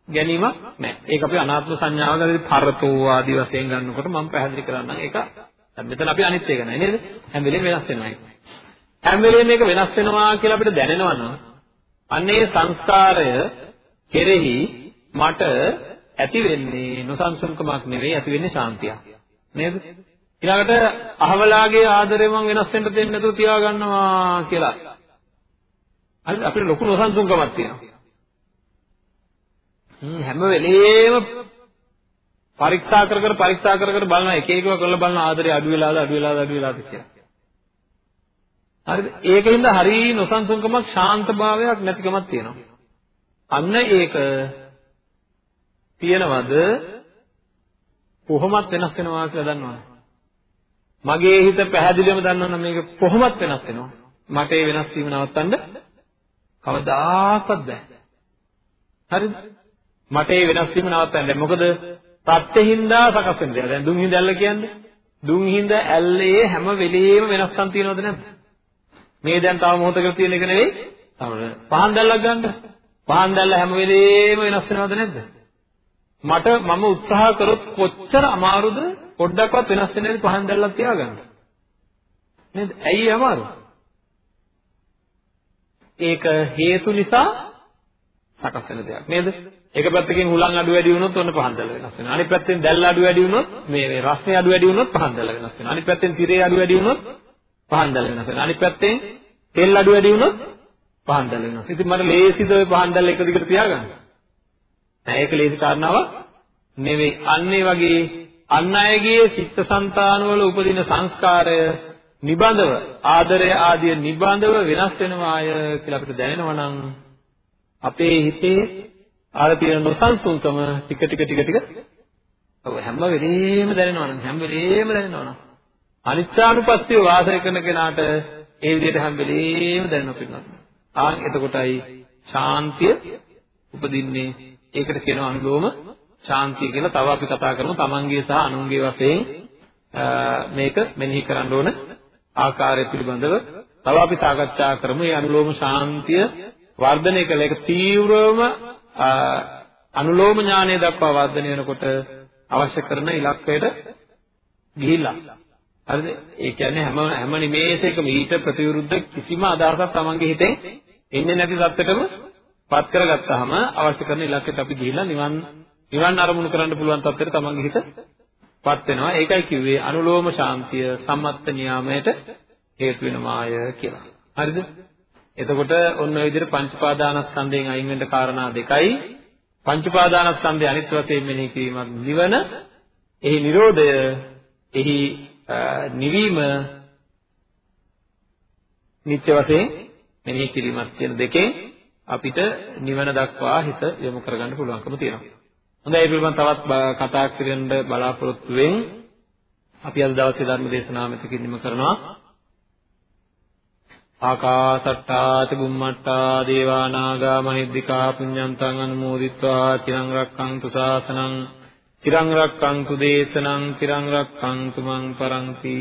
ගැනීමක් නැහැ. ඒක අපි අනාත්ම සංඥාවකදී පරතෝ ආදී වශයෙන් ගන්නකොට මම පැහැදිලි කරන්නම්. ඒක දැන් මෙතන අපි අනිත් එක නෑ නේද? හැම වෙලේම වෙනස් වෙනවා ඒක. හැම වෙලේම මේක වෙනස් වෙනවා කියලා අපිට දැනෙනවා නම් අන්නේ සංස්කාරය කෙරෙහි මට ඇති වෙන්නේ නොසන්සුන්කමක් නෙවෙයි ඇති වෙන්නේ ශාන්තියක්. නේද? ඊළඟට අහවලාගේ ආදරය මම වෙනස් වෙන්න දෙන්නේ නැතුව තියාගන්නවා කියලා. හරිද? අපිට ලොකු නොසන්සුන්කමක් තියෙනවා. හ්ම් හැම වෙලේම පරීක්ෂා කර කර පරීක්ෂා කර කර බලන එක එකව කරලා බලන ආදරය අඩු වෙලාද අඩු වෙලාද අඩු වෙලාද කියලා. හරිද? ඒකින්ද හරි නොසන්සුන්කමක් ශාන්තභාවයක් නැතිකමක් තියෙනවා. අන්න ඒක තියෙනවද කොහොමත් වෙනස් වෙනවා කියලා දන්නවද? මගේ හිත පැහැදිලිවම දන්නවනම් මේක කොහොමත් වෙනස් වෙනවා. මට ඒ වෙනස් වීම නවත්තන්න කවදාකවත් බෑ. හරිද? මට ඒ වෙනස් වීම නවත්තන්න බෑ. මොකද ප්‍රත්‍යෙහිඳා සකස් වෙන දේ. දැන් දුම් හිඳ ඇල්ල කියන්නේ දුම් හිඳ ඇල්ලේ හැම වෙලෙම වෙනස්කම් තියෙනවද නැද්ද? මේ දැන් තව මොහොතකට තියෙන එක නෙවෙයි. තව පහන් දැල්ලක් ගන්න. පහන් දැල්ල හැම වෙලෙම වෙනස් වෙනවද නැද්ද? මට මම උත්සාහ කරොත් කොච්චර අමාරුද පොඩ්ඩක්වත් වෙනස් වෙන්නේ නැති පහන් දැල්ලක් තියාගන්න. නේද? ඇයි අමාරු? ඒක හේතු නිසා සකස් වෙන දෙයක් නේද? එක පැත්තකින් හුලං අඩු වැඩි වුණොත් ඔන්න පහන් දැල්ල වෙනස් වෙනවා. අනිත් පැත්තෙන් දැල්ල අඩු වැඩි වුණොත් මේ මේ රස්නේ අඩු වැඩි වුණොත් පහන් දැල්ල වෙනස් වෙනවා. අනිත් පැත්තෙන් තිරේ අඩු වැඩි වුණොත් පහන් දැල්ල වෙනස් වෙනවා. අනිත් පැත්තෙන් තෙල් අඩු වැඩි වුණොත් පහන් දැල්ල වෙනස්. ඉතින් මට ලේසිද ඔය පහන් දැල්ල එක දිගට තියාගන්න? නෑ ඒක ලේසි කාරණාවක් නෙවෙයි. අන්න ඒ වගේ අන් අයගේ චිත්තසංතානවල උපදින සංස්කාරය නිබඳව ආදරය ආදිය නිබඳව වෙනස් වෙනවාය කියලා අපිට දැනෙනවා නම් අපේ හිතේ ආර තියෙන නොසන්සුන්කම ටික ටික ටික ටික ඔව් හැම වෙලේම දැනෙනවා නම් හැම වෙලේම දැනෙනවා නම් අනිත්‍යානුපස්සීව වාසය කරන කෙනාට ඒ විදිහට හැම වෙලේම දැනෙනවා පින්නත්. ආන් එතකොටයි ශාන්තිය උපදින්නේ. ඒකට කියනවා අනුලෝම ශාන්තිය කියලා. තව අපි කතා කරමු තමන්ගේ සහ අනුන්ගේ වශයෙන් මේක මෙනෙහි කරන්න ඕන ආකාරය පිළිබඳව තව අපි සාකච්ඡා කරමු. මේ අනුලෝම ශාන්තිය වර්ධනය කළ එක තීව්‍රවම අනුලෝම ඥානය දක්වා වර්ධනය වෙනකොට අවශ්‍ය කරන ඉලක්කයට ගිහිල්ලා හරිද? ඒ කියන්නේ හැම හැම නිමේෂයකම ඊට ප්‍රතිවිරුද්ධ කිසිම අදහසක් Tamange හිතෙන් එන්නේ නැති සත්‍යෙටම පත් කරගත්තාම අවශ්‍ය කරන ඉලක්කයට අපි ගිහිල්ලා නිවන් නිවන් අරමුණු කරන්න පුළුවන් තත්ත්වයට Tamange හිත පත් වෙනවා. ඒකයි කිව්වේ අනුලෝම ශාන්තිය සම්මත්ත නියාමයට හේතු වෙනමාය කියලා. හරිද? එතකොට ඔන්න ඔය විදිහට පංච පාදානස්කන්ධයෙන් අයින් වෙන්න කාරණා දෙකයි. පංච පාදානස්කන්ධය අනිත් වශයෙන් මෙනෙහි කිරීමක් නිවන, එහි Nirodhaය, එහි නිවීම නිත්‍ය වශයෙන් මෙනෙහි කිරීමක් කියන දෙකෙන් අපිට නිවන දක්වා හිත යොමු කරගන්න පුළුවන්කම තියෙනවා. හොඳයි ඒ පිළිබඳව තවත් කතා කරන්න බලාපොරොත්තු වෙමින් අපි අද දවසේ ධර්ම දේශනාව මෙතකින් නිම කරනවා. ආකාසට්ටා චුම්මට්ටා දේවා නාග මහිද්దికා පුඤ්ඤන්තං අනුමෝදිත්වා චිරං රක්ඛන්තු ශාසනං චිරං රක්ඛන්තු දේශනං චිරං රක්ඛන්තු මං පරන්ති